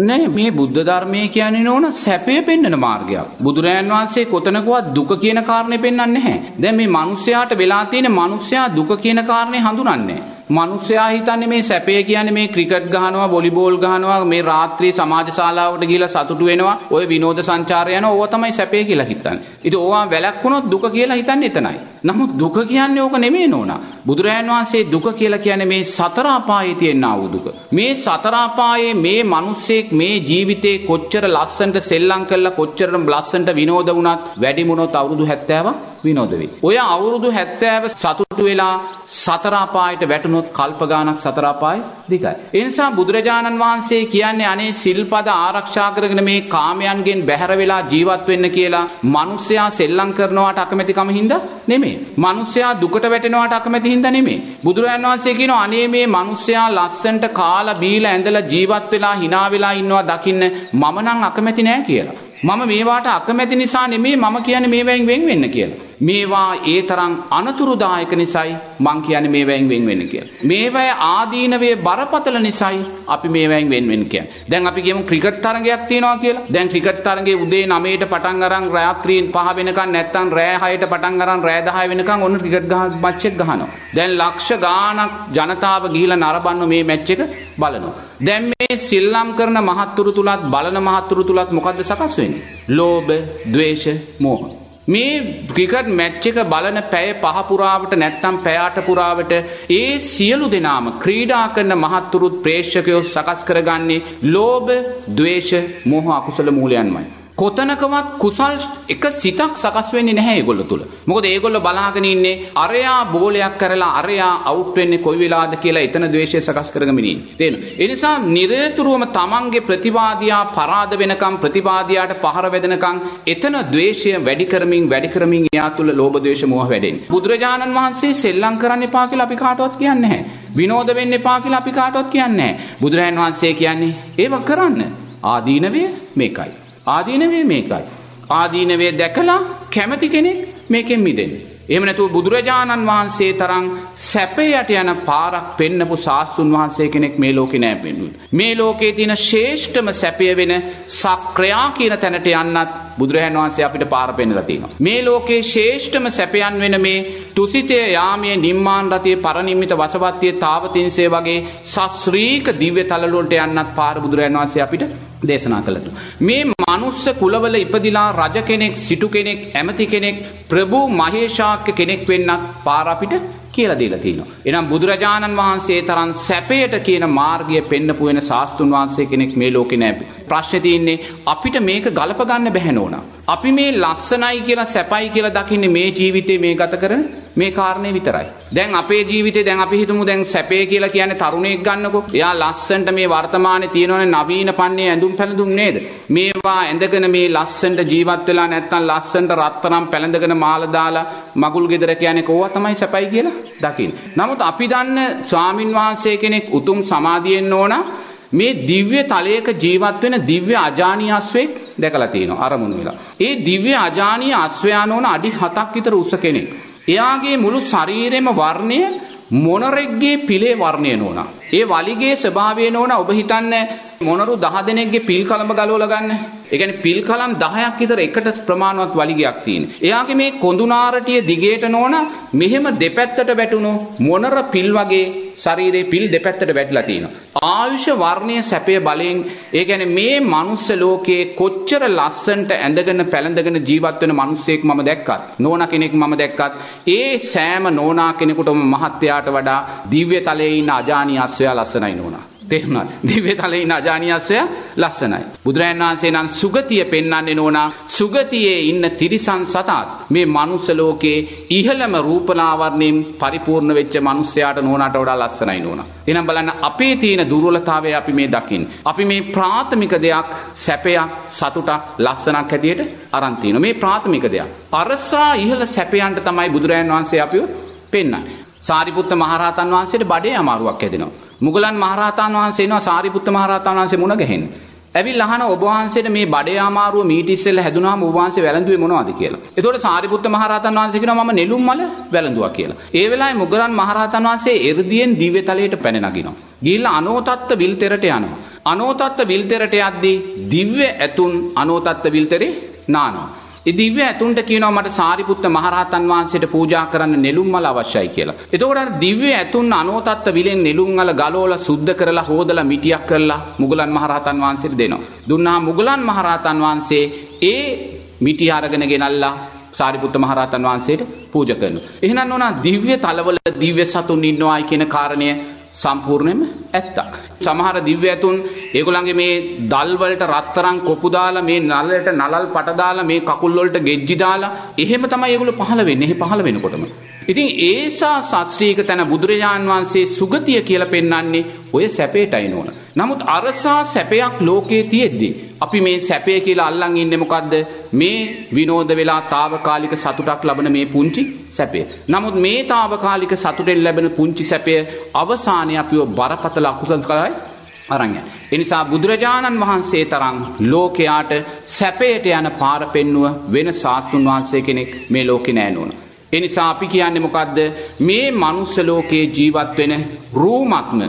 නෑ මේ බුද්ධ ධර්මය කියන්නේ නෝන සැපය පෙන්වන මාර්ගයක්. බුදුරජාන් වහන්සේ කොතනකවත් දුක කියන කාරණේ පෙන්වන්නේ නැහැ. දැන් මේ මිනිස්යාට වෙලා තියෙන මිනිස්යා දුක කියන කාරණේ හඳුනන්නේ මනුස්සයා හිතන්නේ මේ සැපේ කියන්නේ මේ ක්‍රිකට් ගහනවා වොලිබෝල් ගහනවා මේ රාත්‍රී සමාජ ශාලාවට ගිහිලා සතුටු වෙනවා ඔය විනෝද සංචාරය යනවා ඕවා තමයි සැපේ කියලා හිතන්නේ. ඉතින් ඕවා වැළැක්වුණොත් දුක කියලා හිතන්නේ එතනයි. නමුත් දුක කියන්නේ ඕක නෙමෙයි නෝනා. බුදුරජාන් වහන්සේ දුක කියලා කියන්නේ මේ සතර අපායේ තියෙනා වූ දුක. මේ සතර අපායේ මේ මිනිස්සෙක් මේ ජීවිතේ කොච්චර ලස්සනට සෙල්ලම් කළා කොච්චර ලස්සනට විනෝද වුණත් වැඩි මොනොත් අවුරුදු 70ක් විනෝද වෙයි. ඔය අවුරුදු 70 සතුටු වෙලා සතර අපායට වැටුනොත් කල්ප ගානක් සතර අපාය දිගයි. ඒ නිසා බුදුරජාණන් වහන්සේ කියන්නේ අනේ සිල්පද ආරක්ෂා කරගෙන මේ කාමයන්ගෙන් බැහැර වෙලා ජීවත් වෙන්න කියලා මිනිස්සයා සෙල්ලම් කරනවාට අකමැතිකම හින්දා නෙමෙයි. මිනිස්සයා දුකට වැටෙනවාට අකමැති හින්දා නෙමෙයි. බුදුරජාණන් වහන්සේ කියනවා අනේ මේ මිනිස්සයා ලස්සන්ට කාලා බීලා ඇඳලා ජීවත් වෙලා hina වෙලා ඉන්නවා දකින්න මම නම් අකමැති නෑ කියලා. මම මේවාට අකමැති නිසා නෙමේ මම කියන්නේ මේවයින් වෙන් වෙන්න කියලා. මේවා ඒ තරම් අනතුරුදායක නිසායි මං කියන්නේ මේවයින් වෙන් වෙන්න කියලා. මේවැය ආදීනවේ බරපතල නිසායි අපි මේවයින් වෙන් වෙන්න කියන්නේ. දැන් අපි කියමු ක්‍රිකට් තරගයක් තියෙනවා කියලා. දැන් ක්‍රිකට් තරගයේ උදේ 9ට පටන් අරන් රාත්‍රියෙන් 5 වෙනකන් නැත්තම් රෑ 6ට පටන් අරන් රෑ 10 වෙනකන් ඔන්න ක්‍රිකට් ගහ මැච් එක ගහනවා. දැන් ලක්ෂ ගාණක් ජනතාව ගිහිලා නරඹන්න මේ මැච් එක බලනවා. දැන් මේ සිල්ලම් කරන මහත්තුරු තුලත් බලන මහත්තුරු තුලත් මොකද්ද සකස් වෙන්නේ? ලෝභ, ද්වේෂ, මෝහ. මේ ක්‍රිකට් මැච් එක බලන පැය පහ පුරාවට නැත්නම් පැය අට පුරාවට ඒ සියලු දෙනාම ක්‍රීඩා කරන මහත්තුරුත් ප්‍රේක්ෂකයෝ සකස් කරගන්නේ ලෝභ, ද්වේෂ, මෝහ අකුසල මූලයන්මයි. කොතනකවත් කුසල් එක සිතක් සකස් වෙන්නේ නැහැ ඒගොල්ලෝ තුල. මොකද ඒගොල්ලෝ බලාගෙන ඉන්නේ අරයා බෝලයක් කරලා අරයා අවුට් වෙන්නේ කොයි වෙලාවද කියලා එතන ද්වේෂය සකස් කරගමින් ඉන්නේ. තේරෙනවද? ඒ නිසා නිරතුරුවම තමන්ගේ ප්‍රතිවාදියා පරාද වෙනකම් ප්‍රතිවාදියාට පහර වැදෙනකම් එතන ද්වේෂය වැඩි කරමින් වැඩි කරමින් එයා තුල ලෝභ ද්වේෂ මෝහ වැඩෙන්නේ. බුදුරජාණන් වහන්සේ සෙල්ලම් කරන්න එපා කියලා අපි කාටවත් කියන්නේ නැහැ. විනෝද වෙන්න එපා කියලා අපි කාටවත් කියන්නේ නැහැ. බුදුරජාණන් වහන්සේ කියන්නේ ඒව කරන්න. ආදීනවය මේකයි. ආදීනවේ මේකයි. ආදීනවේ දැකලා කැමති කෙනෙක් මේකෙන් මිදෙන්න. එහෙම නැතුව බුදුරජාණන් වහන්සේ තරම් සැපයට යන පාරක් පෙන්නපු ශාස්තුන් වහන්සේ කෙනෙක් මේ ලෝකේ නෑ පෙන්වුවේ. මේ ලෝකේ තියෙන ශ්‍රේෂ්ඨම සැපය වෙන සක්‍රියා කියන තැනට යන්නත් බුදුරජාණන් වහන්සේ අපිට පාර පෙන්නලා තියෙනවා. මේ ලෝකේ ශ්‍රේෂ්ඨම සැපයන් වෙන මේ තුසිතේ යාමයේ නිම්මාන රතියේ පරිනිම්මිත වසවත්තියේ තාවතින්සේ වගේ සස්ත්‍රීක දිව්‍ය තලවලට යන්නත් පාර බුදුරජාණන් වහන්සේ අපිට දේශනා කළතු. මේ මනුස්ස කුලවල ඉපදිලා රජ කෙනෙක් සිටු කෙනෙක් ඇමති කෙනෙක් ප්‍රභූ මහේශාක්‍ය කෙනෙක් වෙන්නත් පාර අපිට කියලා දීලා තියෙනවා. එනම් බුදුරජාණන් වහන්සේ තරම් සැපයට කියන මාර්ගය පෙන්නපු වෙන ශාස්ත්‍රුන් වහන්සේ කෙනෙක් මේ ලෝකේ නැහැ. ප්‍රශ්නේ තියෙන්නේ අපිට මේක ගලප ගන්න බැහැ නෝනා. අපි මේ ලස්සනයි කියලා සැපයි කියලා දකින්නේ මේ ජීවිතේ මේ ගත කරන මේ කාරණේ විතරයි. දැන් අපේ ජීවිතේ දැන් අපි හිතමු දැන් සැපේ කියලා කියන්නේ තරුණයෙක් ගන්නකො. එයා ලස්සනට මේ වර්තමානයේ තියෙනවනේ නවීන පන්නේ ඇඳුම් පැළඳුම් නේද? මේවා ඇඳගෙන මේ ලස්සනට ජීවත් වෙලා නැත්නම් ලස්සනට රත්තරන් පැළඳගෙන මාල දාලා මගුල් ගෙදර කියන්නේ කොහොම තමයි සැපයි කියලා දකින්නේ. නමුත් අපි දන්න ස්වාමින් වහන්සේ කෙනෙක් උතුම් සමාධියෙන් ඕනා මේ දිව්‍ය තලයක ජීවත් වෙන දිව්‍ය අජානීය අස්වෙක් දැකලා තියෙනවා අරමුණු වෙලා. ඒ දිව්‍ය අජානීය අස්වැයන් ඕන අඩි 7ක් විතර උස කෙනෙක්. එයාගේ මුළු ශරීරෙම වර්ණය මොනරෙක්ගේ පිලේ වර්ණය නෝනා. ඒ වලිගේ ස්වභාවය නෝනා ඔබ හිතන්නේ මොනරු 10 දෙනෙක්ගේ පිල් කලඹ ගලවලා ගන්න. ඒ කියන්නේ පිල් කලම් 10ක් විතර එකට ප්‍රමාණවත් වලිගයක් තියෙන. එයාගේ මේ කොඳුනාරටිය දිගේට නෝනා මෙහෙම දෙපැත්තට වැටුණු මොනර පිල් වගේ ශරීරයේ පිල් දෙපැත්තට වැටිලා තියෙනවා. ආයුෂ වර්ණයේ සැපය බලෙන් ඒ කියන්නේ මේ මනුස්ස ලෝකයේ කොච්චර ලස්සනට ඇඳගෙන පැළඳගෙන ජීවත් වෙන මිනිස්සෙක් මම දැක්කත් නෝනා කෙනෙක් මම දැක්කත් ඒ සෑම නෝනා කෙනෙකුටම මහත්යාට වඩා දිව්‍ය තලයේ ඉන්න අජානීය අස්සයා ලස්සනයි නෝනා. තේරුණාද? දිව්‍ය තලයේ ඉන්න අජානීයස්සය ලස්සනයි. බුදුරජාණන් වහන්සේ නම් සුගතිය පෙන්වන්නේ නෝනා සුගතියේ ඉන්න තිරිසන් සතාත් මේ මනුස්ස ලෝකේ ඉහළම රූපලාවර්ණයෙන් පරිපූර්ණ වෙච්ච මිනිස්යාට නෝනාට වඩා ලස්සනයි නෝනා. එහෙනම් බලන්න අපේ තියෙන දුර්වලතාවය අපි මේ දකින්න. අපි මේ ප්‍රාථමික දෙයක් සැපයක් සතුටක් ලස්සනක් හැටියට අරන් තිනවා. මේ ප්‍රාථමික දෙයක්. අරසා ඉහළ සැපයන්ට තමයි බුදුරජාණන් වහන්සේ අපිව පෙන්වන්නේ. සාරිපුත්ත මහරහතන් වහන්සේට බඩේ අමාරුවක් හැදෙනවා. මුගලන් මහරහතන් වහන්සේ එනවා සාරිපුත්ත මහරහතන් වහන්සේ මුණ ගැහෙන්න. ඇවිල්ලා අහන ඔබ වහන්සේට මේ බඩේ අමාරුව මීට ඉස්සෙල්ලා හැදුනාම ඔබ වහන්සේ වැළඳුවේ මොනවද කියලා. එතකොට සාරිපුත්ත මහරහතන් වහන්සේ කියනවා මම නෙළුම් මල වැළඳුවා කියලා. ඒ වෙලාවේ මුගලන් මහරහතන් වහන්සේ එ르දියෙන් දිව්‍ය තලයට පැන නගිනවා. ගිහිල්ලා අනෝතත්ත විල්තෙරට යනවා. අනෝතත්ත විල්තෙරට යද්දී දිව්‍ය ඇතුන් අනෝතත්ත විල්තරේ නානවා. ඒ දිව්‍ය ඇතුන්ට කියනවා මට සාරිපුත්ත මහරහතන් වහන්සේට පූජා කරන්න නෙළුම් මල අවශ්‍යයි කියලා. එතකොට අර දිව්‍ය ඇතුන් අනෝතත්ත විලෙන් නෙළුම් මල ගලවලා සුද්ධ කරලා හොදලා මිටියක් කරලා මුගලන් මහරහතන් වහන්සේට දෙනවා. දුන්නා මුගලන් මහරහතන් වහන්සේ ඒ මිටි අරගෙන ගෙනල්ලා සාරිපුත්ත මහරහතන් වහන්සේට පූජ කරනවා. එහෙනම් ඕනා දිව්‍ය තලවල දිව්‍ය සතුන් ඉන්නවායි කියන කාරණය සම්පූර්ණයෙන්ම ඇත්තක්. සමහර දිව්‍ය ඇතුන් ඒගොල්ලන්ගේ මේ දල් වලට රත්තරන් කොපු දාලා මේ නලලට නලල් පට දාලා මේ කකුල් වලට ගෙජ්ජි දාලා එහෙම තමයි ඒගොල්ලෝ පහළ වෙන්නේ. එහෙ පහළ වෙනකොටම. ඉතින් ඒසා ශාස්ත්‍රීක තැන බුදුරජාන් වහන්සේ සුගතිය කියලා පෙන්වන්නේ ඔය සැපේටයි නෝන. නමුත් අරසා සැපයක් ලෝකේ තියෙද්දි අපි මේ සැපය කියලා අල්ලන් ඉන්නේ මොකද්ද? මේ විනෝද වෙලා తాවකාලික සතුටක් ලබන මේ පුංචි සැපය. නමුත් මේ తాවකාලික සතුටෙන් ලැබෙන පුංචි සැපය අවසානයේ අපිව බරපතල අකුසල කරයි අරන් යන. ඒ නිසා බුදුරජාණන් වහන්සේ තරම් ලෝකයාට සැපයට යන පාර පෙන්නුව වෙන ශාස්ත්‍රුන් වහන්සේ කෙනෙක් මේ ලෝකේ නෑ නෝන. ඒ නිසා අපි කියන්නේ මොකද්ද? මේ මනුස්ස ලෝකේ ජීවත් වෙන රූමත්ම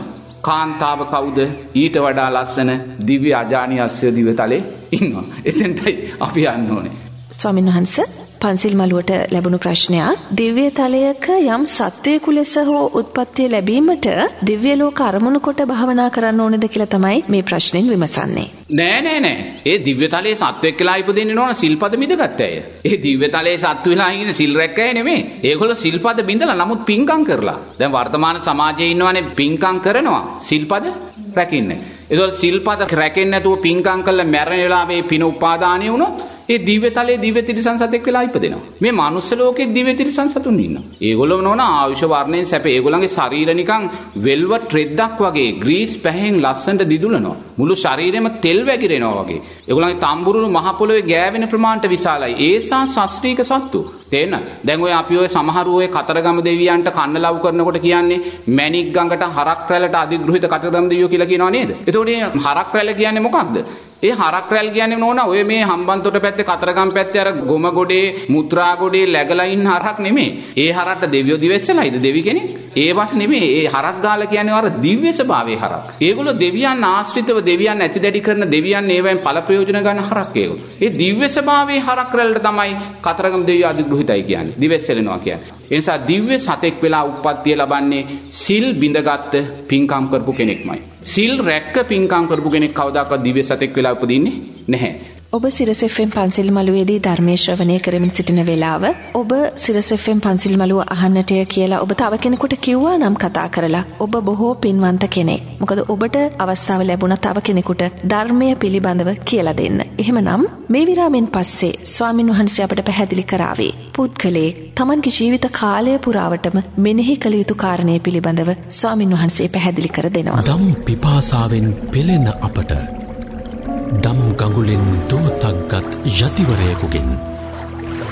කාන්තාව කවුද ඊට වඩා ලස්සන දිව්‍ය අජානී අස්්‍ය දිවතලේ ඉන්නවා. එතෙන්ටයි අපි යන්න ඕනේ. ස්වාමින් වහන්ස පන්සිල් මළුවට ලැබුණු ප්‍රශ්නයක් දිව්‍ය තලයක යම් සත්වයකු ලෙස හෝ උත්පත්තිය ලැබීමට දිව්‍ය ලෝක අරමුණු කොට භාවනා කරන්න ඕනද කියලා තමයි මේ ප්‍රශ්නෙන් විමසන්නේ. නෑ නෑ නෑ. ඒ දිව්‍ය තලයේ සත්වෙක් කියලා ඉපදෙන්න ඕන සිල්පද මිදගත්ත අය. ඒ දිව්‍ය තලයේ සත්තු වෙලා ඉන්න සිල් රැක්ක අය නෙමෙයි. ඒගොල්ලෝ සිල්පද බින්දලා නමුත් පින්කම් කරලා. දැන් වර්තමාන සමාජයේ ඉන්නවනේ පින්කම් කරනවා. සිල්පද රැකින්නේ. ඒතකොට සිල්පද රැකෙන්නේ නැතුව පින්කම් කළා මැරෙන වෙලාවේ පින උපාදානිය වුණොත් ඒ දිව්‍ය තලයේ දිව්‍ය තිරිසන් සතෙක් වෙලා ඉපදෙනවා. මේ මනුස්ස ලෝකේ දිව්‍ය තිරිසන් සතුන් ඉන්නවා. ඒගොල්ලෝ නෝන ආයුෂ වර්ණයෙන් සැප ඒගොල්ලන්ගේ ශරීර නිකන් වෙල්වට් රෙද්දක් වගේ ග්‍රීස් පැහෙන් ලස්සනට දිදුලනවා. මුළු ශරීරෙම තෙල් වැగిරෙනවා වගේ. ඒගොල්ලන්ගේ තම්බුරුළු මහ පොළොවේ ගෑවෙන ප්‍රමාණයට විශාලයි. ඒසා ශාස්ත්‍රීය සත්තු. තේන්න දැන් ඔය අපි ඔය සමහර ඔය කතරගම දෙවියන්ට කන්න ලව් කරනකොට කියන්නේ මැණික් ගඟට හරක් රැළට අධිග්‍රහිත කතරගම දෙවියෝ කියලා කියනවා නේද? එතකොට මේ හරක් රැළ කියන්නේ මොකක්ද? ඒ හරක් රැල් කියන්නේ නෝනා ඔය මේ හම්බන්තොට පැත්තේ කතරගම් පැත්තේ අර ගොම ගොඩේ මුත්‍රා ගොඩේ läගලා ඉන්න හරක් නෙමෙයි. ඒ හරක්ට දෙවියෝ දිවෙස්සලායිද දෙවි කෙනෙක්? ඒවට නෙමෙයි. ඒ හරක් ගාලා කියන්නේ අර දිව්‍ය ස්වභාවයේ හරක්. ඒගොල්ලෝ දෙවියන් ආශ්‍රිතව දෙවියන් ඇති දැඩි කරන දෙවියන් ඒවෙන් ඵල ප්‍රයෝජන ගන්න හරක් ඒගොල්ලෝ. ඒ දිව්‍ය ස්වභාවයේ හරක් රැල්ලට තමයි කතරගම දෙවියෝ අධිග්‍රහිතයි කියන්නේ. දිවෙස්සලනවා කියන්නේ. ඒ නිසා දිව්‍ය සතෙක් වෙලා උප්පත්තිය ලබන්නේ සිල් බිඳගත්ත පින්කම් කරපු කෙනෙක්මයි. සිල් රැක්ක පින්කම් කරපු කෙනෙක් කවදාකවත් දිව්‍ය සතෙක් වෙලා උපදින්නේ නැහැ. ඔබ සිරසෙෆ්ෙන් පන්සිල් මළුවේදී ධර්මයේ ශ්‍රවණය කරමින් සිටින වෙලාව ඔබ සිරසෙෆ්ෙන් පන්සිල් මළුව අහන්නටය කියලා ඔබ තව කෙනෙකුට කිව්වා නම් කතා කරලා ඔබ බොහෝ පින්වන්ත කෙනෙක්. මොකද ඔබට අවස්ථාව ලැබුණ තව කෙනෙකුට ධර්මය පිළිබඳව කියලා දෙන්න. එහෙමනම් මේ විරාමෙන් පස්සේ ස්වාමින් වහන්සේ අපට පැහැදිලි කරාවේ පුද්ගලයෙක් තමන්ගේ ජීවිත කාලය පුරාවටම මෙනෙහි කළ යුතු කාරණය පිළිබඳව ස්වාමින් වහන්සේ පැහැදිලි කර දෙනවා. දම් පිපාසාවෙන් පෙළෙන අපට දම් ගඟුලෙන් දෝතක්ගත් යතිවරයකුගෙන්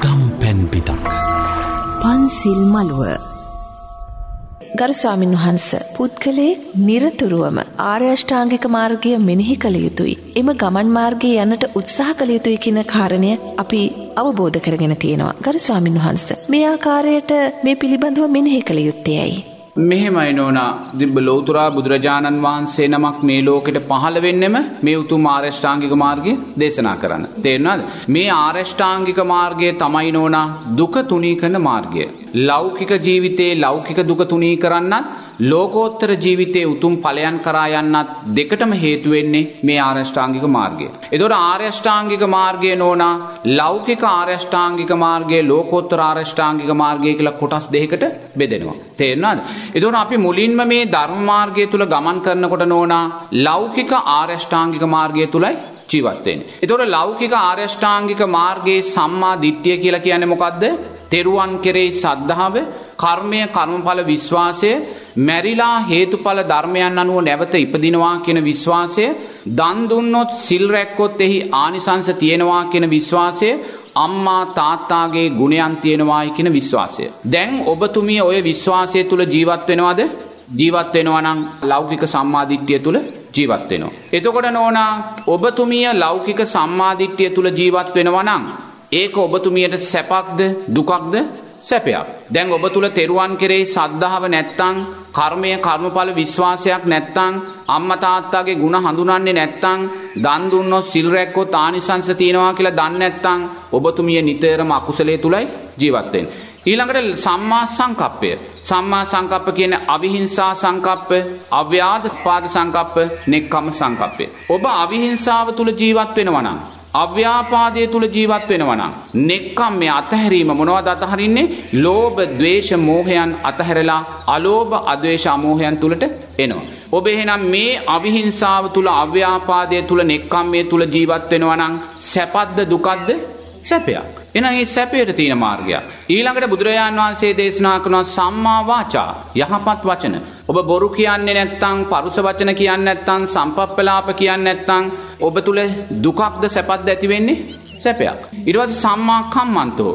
දම් පැන් පිතක්. පන්සිල් මළුව ගරු ස්වාමින් වහන්ස පුද්ගලයේ නිරතුරුවම ආර්යෂ්ඨාංගික මාර්ගය මෙනෙහි කළ යුතුයි. එම ගමන් මාර්ගයේ යන්නට උත්සාහ කළ යුතුයි කියන කාරණය අපි අවබෝධ කරගෙන තියෙනවා. ගරු ස්වාමින් වහන්ස මේ ආකාරයට මේ පිළිබඳව මෙනෙහි කළ යුත්තේයි. මෙහෙමයි නෝනා දිබ්බ ලෝතුරා බුදුරජාණන් වහන්සේ නමක් මේ ලෝකෙට පහළ වෙන්නෙම මේ උතුම් ආරෂ්ඨාංගික මාර්ගය දේශනා කරන්න. තේරෙනවද? මේ ආරෂ්ඨාංගික මාර්ගය තමයි නෝනා දුක තුනී කරන මාර්ගය. ලෞකික ජීවිතේ ලෞකික දුක තුනී කරන්නත් ලෝකෝත්තර ජීවිතයේ උතුම් ඵලයන් කරා යන්නත් දෙකටම හේතු වෙන්නේ මේ ආරෂ්ඨාංගික මාර්ගය. ඒතකොට ආරෂ්ඨාංගික මාර්ගය නෝනා ලෞකික ආරෂ්ඨාංගික මාර්ගය ලෝකෝත්තර ආරෂ්ඨාංගික මාර්ගය කියලා කොටස් දෙකකට බෙදෙනවා. තේරෙනවද? ඒතකොට අපි මුලින්ම මේ ධර්ම මාර්ගය තුල ගමන් කරනකොට නෝනා ලෞකික ආරෂ්ඨාංගික මාර්ගය තුලයි ජීවත් වෙන්නේ. ඒතකොට ලෞකික ආරෂ්ඨාංගික මාර්ගයේ සම්මා දිට්ඨිය කියලා කියන්නේ මොකද්ද? තෙරුවන් කෙරෙහි සද්ධාව, කර්මය, කර්මඵල විශ්වාසය, මැරිලා හේතුඵල ධර්මයන් අනුව නැවත ඉපදිනවා කියන විශ්වාසය, දන් දුන්නොත් සිල් රැක්කොත් එහි ආනිසංස තියෙනවා කියන විශ්වාසය, අම්මා තාත්තාගේ ගුණයන් තියෙනවායි කියන විශ්වාසය. දැන් ඔබතුමිය ඔය විශ්වාසය තුල ජීවත් වෙනවද? ජීවත් වෙනවා නම් ලෞකික සම්මාදිට්ඨිය තුල ජීවත් වෙනවා. එතකොට නෝනා ඔබතුමිය ලෞකික සම්මාදිට්ඨිය තුල ජීවත් වෙනවා නම් ඒක ඔබතුමියට සැපක්ද දුකක්ද සැපයක්. දැන් ඔබ තුල තෙරුවන් කෙරෙහි සද්ධාව නැත්තම් කර්මය කර්මඵල විශ්වාසයක් නැත්තං අම්ම තාත්තාගේ ගුණ හඳුනන්නේ නැත්තං දන් දුන්නොත් සිල් රැක්කොත් ආනිසංස තියෙනවා කියලා දන්නේ නැත්තං ඔබතුමිය නිතරම අකුසලයේ තුලයි ජීවත් වෙන්නේ. ඊළඟට සම්මා සංකප්පය. සම්මා සංකප්ප කියන්නේ අවිහිංසා සංකප්ප, අව්‍යාද පාද සංකප්ප, නෙක්ඛම් සංකප්පය. ඔබ අවිහිංසාව තුල ජීවත් වෙනවා නම් අව්‍යාපාදය තුල ජීවත් වෙනවා නම් නෙක්කම් මේ අතහැරීම මොනවද අතහරින්නේ? ලෝභ, ද්වේෂ, මෝහයන් අතහැරලා අලෝභ, අද්වේෂ, අමෝහයන් තුලට එනවා. ඔබ එහෙනම් මේ අවිහිංසාව තුල අව්‍යාපාදය තුල නෙක්කම්මේ තුල ජීවත් වෙනවා නම් සැපද්ද දුකද්ද? සැපයක්. එහෙනම් මේ සැපයට තියෙන මාර්ගයක්. ඊළඟට බුදුරජාන් වහන්සේ දේශනා කරන සම්මා වාචා යහපත් වචන. ඔබ බොරු කියන්නේ නැත්නම් පරුස වචන කියන්නේ නැත්නම් සම්පප්පලාප කියන්නේ නැත්නම් ඔබ තුල දුකක්ද සැපක්ද ඇති වෙන්නේ? සැපයක්. ඊට පස්සේ සම්මා කම්මන්තෝ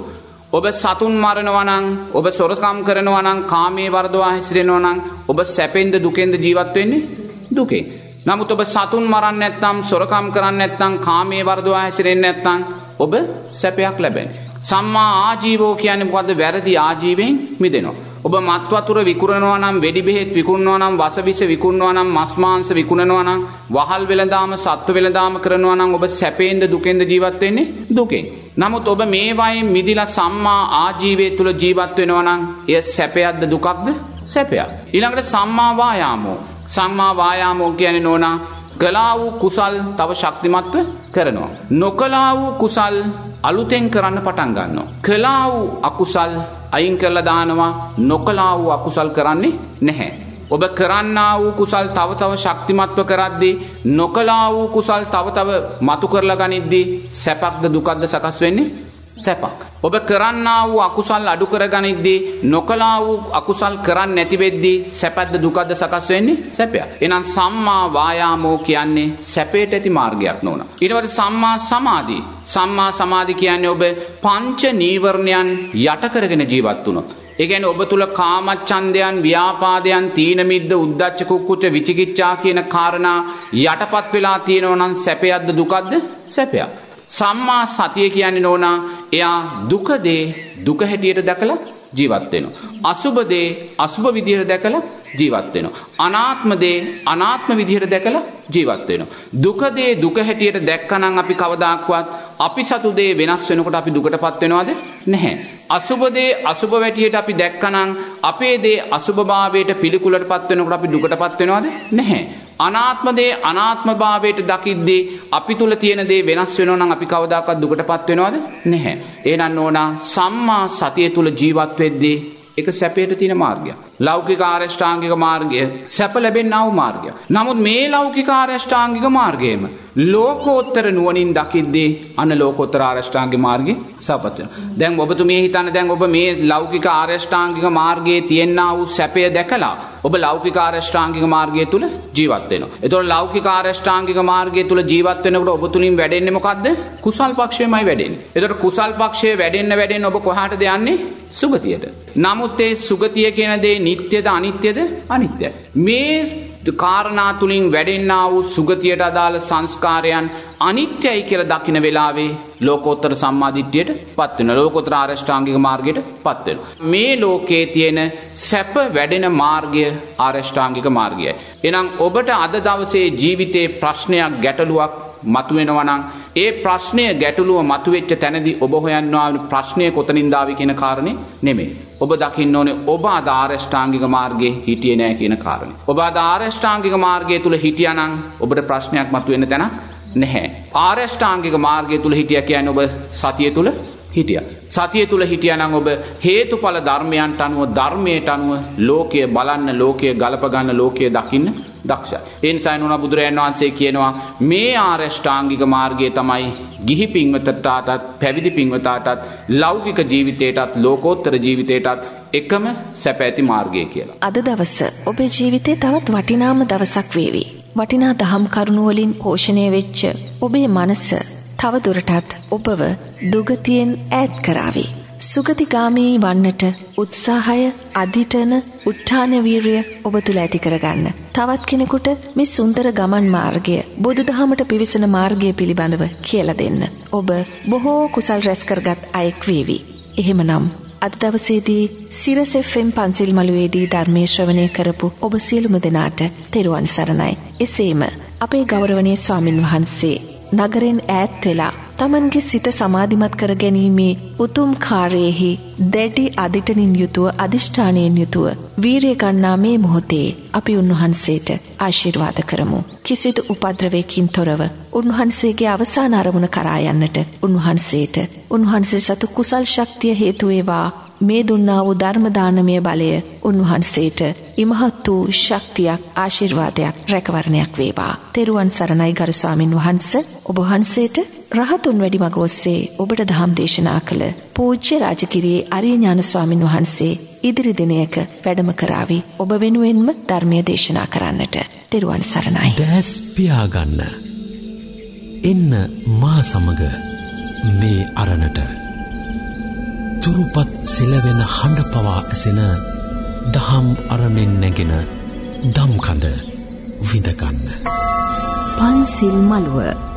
ඔබ සතුන් මරනවා නම් ඔබ සොරකම් කරනවා නම් කාමයේ වර්ධවා හැසිරෙනවා නම් ඔබ සැපෙන්ද දුකෙන්ද ජීවත් වෙන්නේ? දුකෙන්. නමුත් ඔබ සතුන් මරන්නේ නැත්නම් සොරකම් කරන්නේ නැත්නම් කාමයේ වර්ධවා හැසිරෙන්නේ නැත්නම් ඔබ සැපයක් ලැබෙන්නේ. සම්මා ආජීවෝ කියන්නේ මොකද්ද? වැරදි ආජීවයෙන් මිදෙනවා. ඔබ මත් වතුර විකුණනවා නම් වෙඩි බෙහෙත් විකුණනවා නම් වසවිස විකුණනවා නම් මස් මාංශ විකුණනවා නම් වහල් වෙළඳාම සත්ත්ව වෙළඳාම කරනවා නම් ඔබ සැපෙන්ද දුකෙන්ද ජීවත් වෙන්නේ? දුකෙන්. නමුත් ඔබ මේවායින් මිදිලා සම්මා ආජීවයේ තුල ජීවත් වෙනවා නම් එය සැපයක්ද දුකක්ද? සැපයක්. ඊළඟට සම්මා වායාමෝ. සම්මා වායාමෝ කියන්නේ නෝනා කලා වූ කුසල් තව ශක්තිමත්ව කරනවා. නොකලා වූ කුසල් අලුතෙන් කරන්න පටන් ගන්නවා. කලා වූ අකුසල් අයින් කරලා දානවා නොකලා වූ අකුසල් කරන්නේ නැහැ. ඔබ කරන්නා වූ කුසල් තව තව ශක්තිමත්ව කරද්දී නොකලා වූ කුසල් තව තව මතු කරලා ගනිද්දී සැපක්ද දුකක්ද සකස් වෙන්නේ සැපක්. ඔබ කරන්නා වූ අකුසල් අඩු කරගනිද්දී නොකලා වූ අකුසල් කරන්න නැතිවෙද්දී සැපැද්ද දුකද්ද සකස් වෙන්නේ සැපයක්. එනම් සම්මා වායාමෝ කියන්නේ සැපේට ඇති මාර්ගයක් නොවන. ඊට සම්මා සමාධී. සම්මා සමාධි කියන්නේ ඔබ පංච නීවරණයන් යට කරගෙන ජීවත් වුණොත්. ඒ කියන්නේ ඔබ තුල කාමච්ඡන්දයන්, ව්‍යාපාදයන්, තීන මිද්ද, උද්ධච්ච කුක්කුච්ච, විචිකිච්ඡා කියන කාරණා යටපත් වෙලා තියෙනවා නම් සැපයක්ද දුකක්ද? සැපයක්. සම්මා සතිය කියන්නේ නෝනා එයා දුකදේ දුක හැටියට දැකලා ජීවත් වෙනවා. අසුබ දේ අසුබ විදිහට දැකලා ජීවත් වෙනවා. අනාත්ම දේ අනාත්ම විදිහට දැකලා ජීවත් වෙනවා. දුක දේ දුක හැටියට දැක්කනම් අපි කවදාක්වත් අපි සතු දේ වෙනස් වෙනකොට අපි දුකටපත් වෙනවද? නැහැ. අසුබ දේ අසුබ වැටියට අපි දැක්කනම් අපේ දේ අසුබභාවයට පිළිකුලටපත් වෙනකොට අපි දුකටපත් වෙනවද? නැහැ. අනාත්ම දේ අනාත්මභාවයට දකිද්දී අපි තුල තියෙන දේ වෙනස් වෙනවා නම් අපි කවදාකවත් දුකටපත් වෙනවද? නැහැ. එහෙනම් ඕනා සම්මා සතිය තුල ජීවත් වෙද්දී ඒක සැපයට තියෙන මාර්ගයක්. ලෞකික ආරෂ්ඨාංගික මාර්ගය සැප ලැබෙන්නා වූ මාර්ගයක්. නමුත් මේ ලෞකික ආරෂ්ඨාංගික මාර්ගයේම ලෝකෝත්තර නුවණින් දකිද්දී අන ලෝකෝත්තර ආරෂ්ඨාංගික මාර්ගේ සපත වෙනවා. දැන් ඔබතුමිය හිතන්න දැන් ඔබ මේ ලෞකික ආරෂ්ඨාංගික මාර්ගයේ තියෙනා වූ සැපය දැකලා ඔබ ලෞකික ආරෂ්ඨාංගික මාර්ගය තුල ජීවත් වෙනවා. එතකොට ලෞකික ආරෂ්ඨාංගික මාර්ගය තුල ජීවත් වෙනකොට ඔබ තුලින් වැඩෙන්නේ මොකද්ද? කුසල් පක්ෂයමයි වැඩෙන්නේ. එතකොට කුසල් පක්ෂයේ වැඩෙන්න වැඩෙන්න ඔබ කොහාටද යන්නේ? සුගතියට. නමුත් ඒ සුගතිය කියන දේ නිට්ටයද අනිත්‍යද? අනිත්‍යයි. මේ කාරණා තුලින් වැඩෙන්නා වූ සුගතියට අදාළ සංස්කාරයන් අනිත්‍යයි කියලා දකින වෙලාවේ ලෝකෝත්තර සම්මාදිට්ඨියට පත් වෙනවා. ලෝකෝත්තර ආරෂ්ඨාංගික මාර්ගයට පත් වෙනවා. මේ ලෝකයේ තියෙන සැප වැඩෙන මාර්ගය ආරෂ්ඨාංගික මාර්ගයයි. එහෙනම් ඔබට අද දවසේ ජීවිතේ ප්‍රශ්නයක් ගැටලුවක් මතුවෙනවා නම් ඒ ප්‍රශ්නය ගැටලුව මතුවෙච්ච තැනදී ඔබ හොයන්නවා ප්‍රශ්නය කොතනින්ද ආවේ කියන කාරණේ නෙමෙයි. ඔබ දකින්න ඕනේ ඔබ අද ආරෂ්ඨාංගික මාර්ගයේ හිටියේ නැහැ කියන කාරණේ. ඔබ අද ආරෂ්ඨාංගික මාර්ගය තුල හිටියානම් ඔබට ප්‍රශ්නයක් මතුවෙන්න තැනක් නැහැ. ආරෂ්ඨාංගික මාර්ගය තුල හිටියා කියන්නේ ඔබ සතිය තුල හිටියා. සතිය තුල හිටියානම් ඔබ හේතුඵල ධර්මයන්ට අනුව ධර්මයට අනුව ලෝකය බලන්න, ලෝකය ගලප ගන්න, ලෝකය දකින්න දක්ෂයි. ඒ නිසා නුනා බුදුරයන් වහන්සේ කියනවා මේ ආරෂ්ඨාංගික මාර්ගය තමයි ගිහි පින්වතටත් පැවිදි පින්වතාටත් ලෞකික ජීවිතයටත් ලෝකෝත්තර ජීවිතයටත් එකම සැප ඇති මාර්ගය කියලා. අද දවස ඔබේ ජීවිතේ තවත් වටිනාම දවසක් වේවි. වටිනා දහම් කරුණු වලින් පෝෂණය වෙච්ච ඔබේ මනස තව දුරටත් ඔබව දුගතියෙන් ඈත් කරાવી. සුගතිගාමී වන්නට උත්සාහය අධිටන උට්ඨාන වීරිය ඔබ තුල ඇති කරගන්න. තවත් කෙනෙකුට මේ සුන්දර ගමන් මාර්ගය බුදුදහමට පිවිසෙන මාර්ගය පිළිබඳව කියලා දෙන්න. ඔබ බොහෝ කුසල් රැස් කරගත් අයෙක් වේවි. එහෙමනම් අද දවසේදී සිරසෙෆ්ෙම් පන්සිල් මළුවේදී ධර්මය ශ්‍රවණය කරපු ඔබ සියලුම දෙනාට තෙරුවන් සරණයි. එසේම අපේ ගෞරවනය ස්වාමින් වහන්සේ නගරෙන් ඈත් වෙලා තමන්ගේ සිත සමාධිමත් කර ගැනීමේ උතුම් කාර්යෙහි දැඩි අදිටනින් යුතුව අධිෂ්ඨානයෙන් යුතුව වීරය ගන්නා මේ මොහොතේ අපි උන්වහන්සේට ආශිර්වාද කරමු. කිසිදු උපද්‍රවයකින් තොරව උන්වහන්සේගේ අවසාන අරමුණ කරා යන්නට උන්වහන්සේට උන්වහන්සේ සතු කුසල් ශක්තිය හේතු වේවා මේ දුන්නා වූ ධර්මදානමය බලය උන්වහන්සේට ඉමහත් වූ ශක්තියක් ආශිර්වාදයක් රැකවරණයක් වේවා. තෙරුවන් සරණයි ගරු ස්වාමින් වහන්ස ඔබ වහන්සේට රහතුන් වැඩි මග ඔස්සේ ඔබට දහම් දේශනා කළ පූජ්‍ය රාජකිරියේ අරියඥාන ස්වාමින් වහන්සේ ඉදිරි දිනයක වැඩම කරાવી ඔබ වෙනුවෙන්ම ධර්මය දේශනා කරන්නට තෙරුවන් සරණයි. දැස් පියාගන්න. එන්න මා සමග මේ අරණට තුරුපත් සෙලවෙන හඬ පවා ඇසෙන දහම් අරණෙන් නැගෙන දම්කඳ විඳගන්න. පන්සිල් මළුව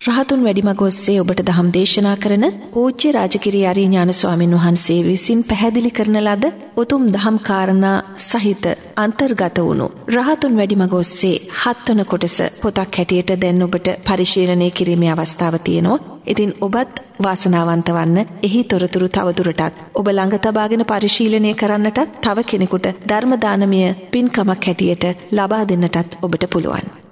රහතුන් වැඩිමග ඔස්සේ ඔබට දහම් දේශනා කරන පූජ්‍ය රාජකිරි අරි ඥාන ස්වාමින් වහන්සේ විසින් පැහැදිලි කරන ලද උතුම් දහම් කාරණා සහිත අන්තර්ගත වුණු රහතුන් වැඩිමග ඔස්සේ හත්වන කොටස පොතක් හැටියට දැන් ඔබට පරිශීලනය කිරීමේ අවස්ථාව තියෙනවා. ඉතින් ඔබත් වාසනාවන්ත වන්න එහි තොරතුරු තවදුරටත් ඔබ ළඟ තබාගෙන පරිශීලනය කරන්නටත් තව කෙනෙකුට ධර්ම දානමය පින්කමක් හැටියට ලබා දෙන්නටත් ඔබට පුළුවන්.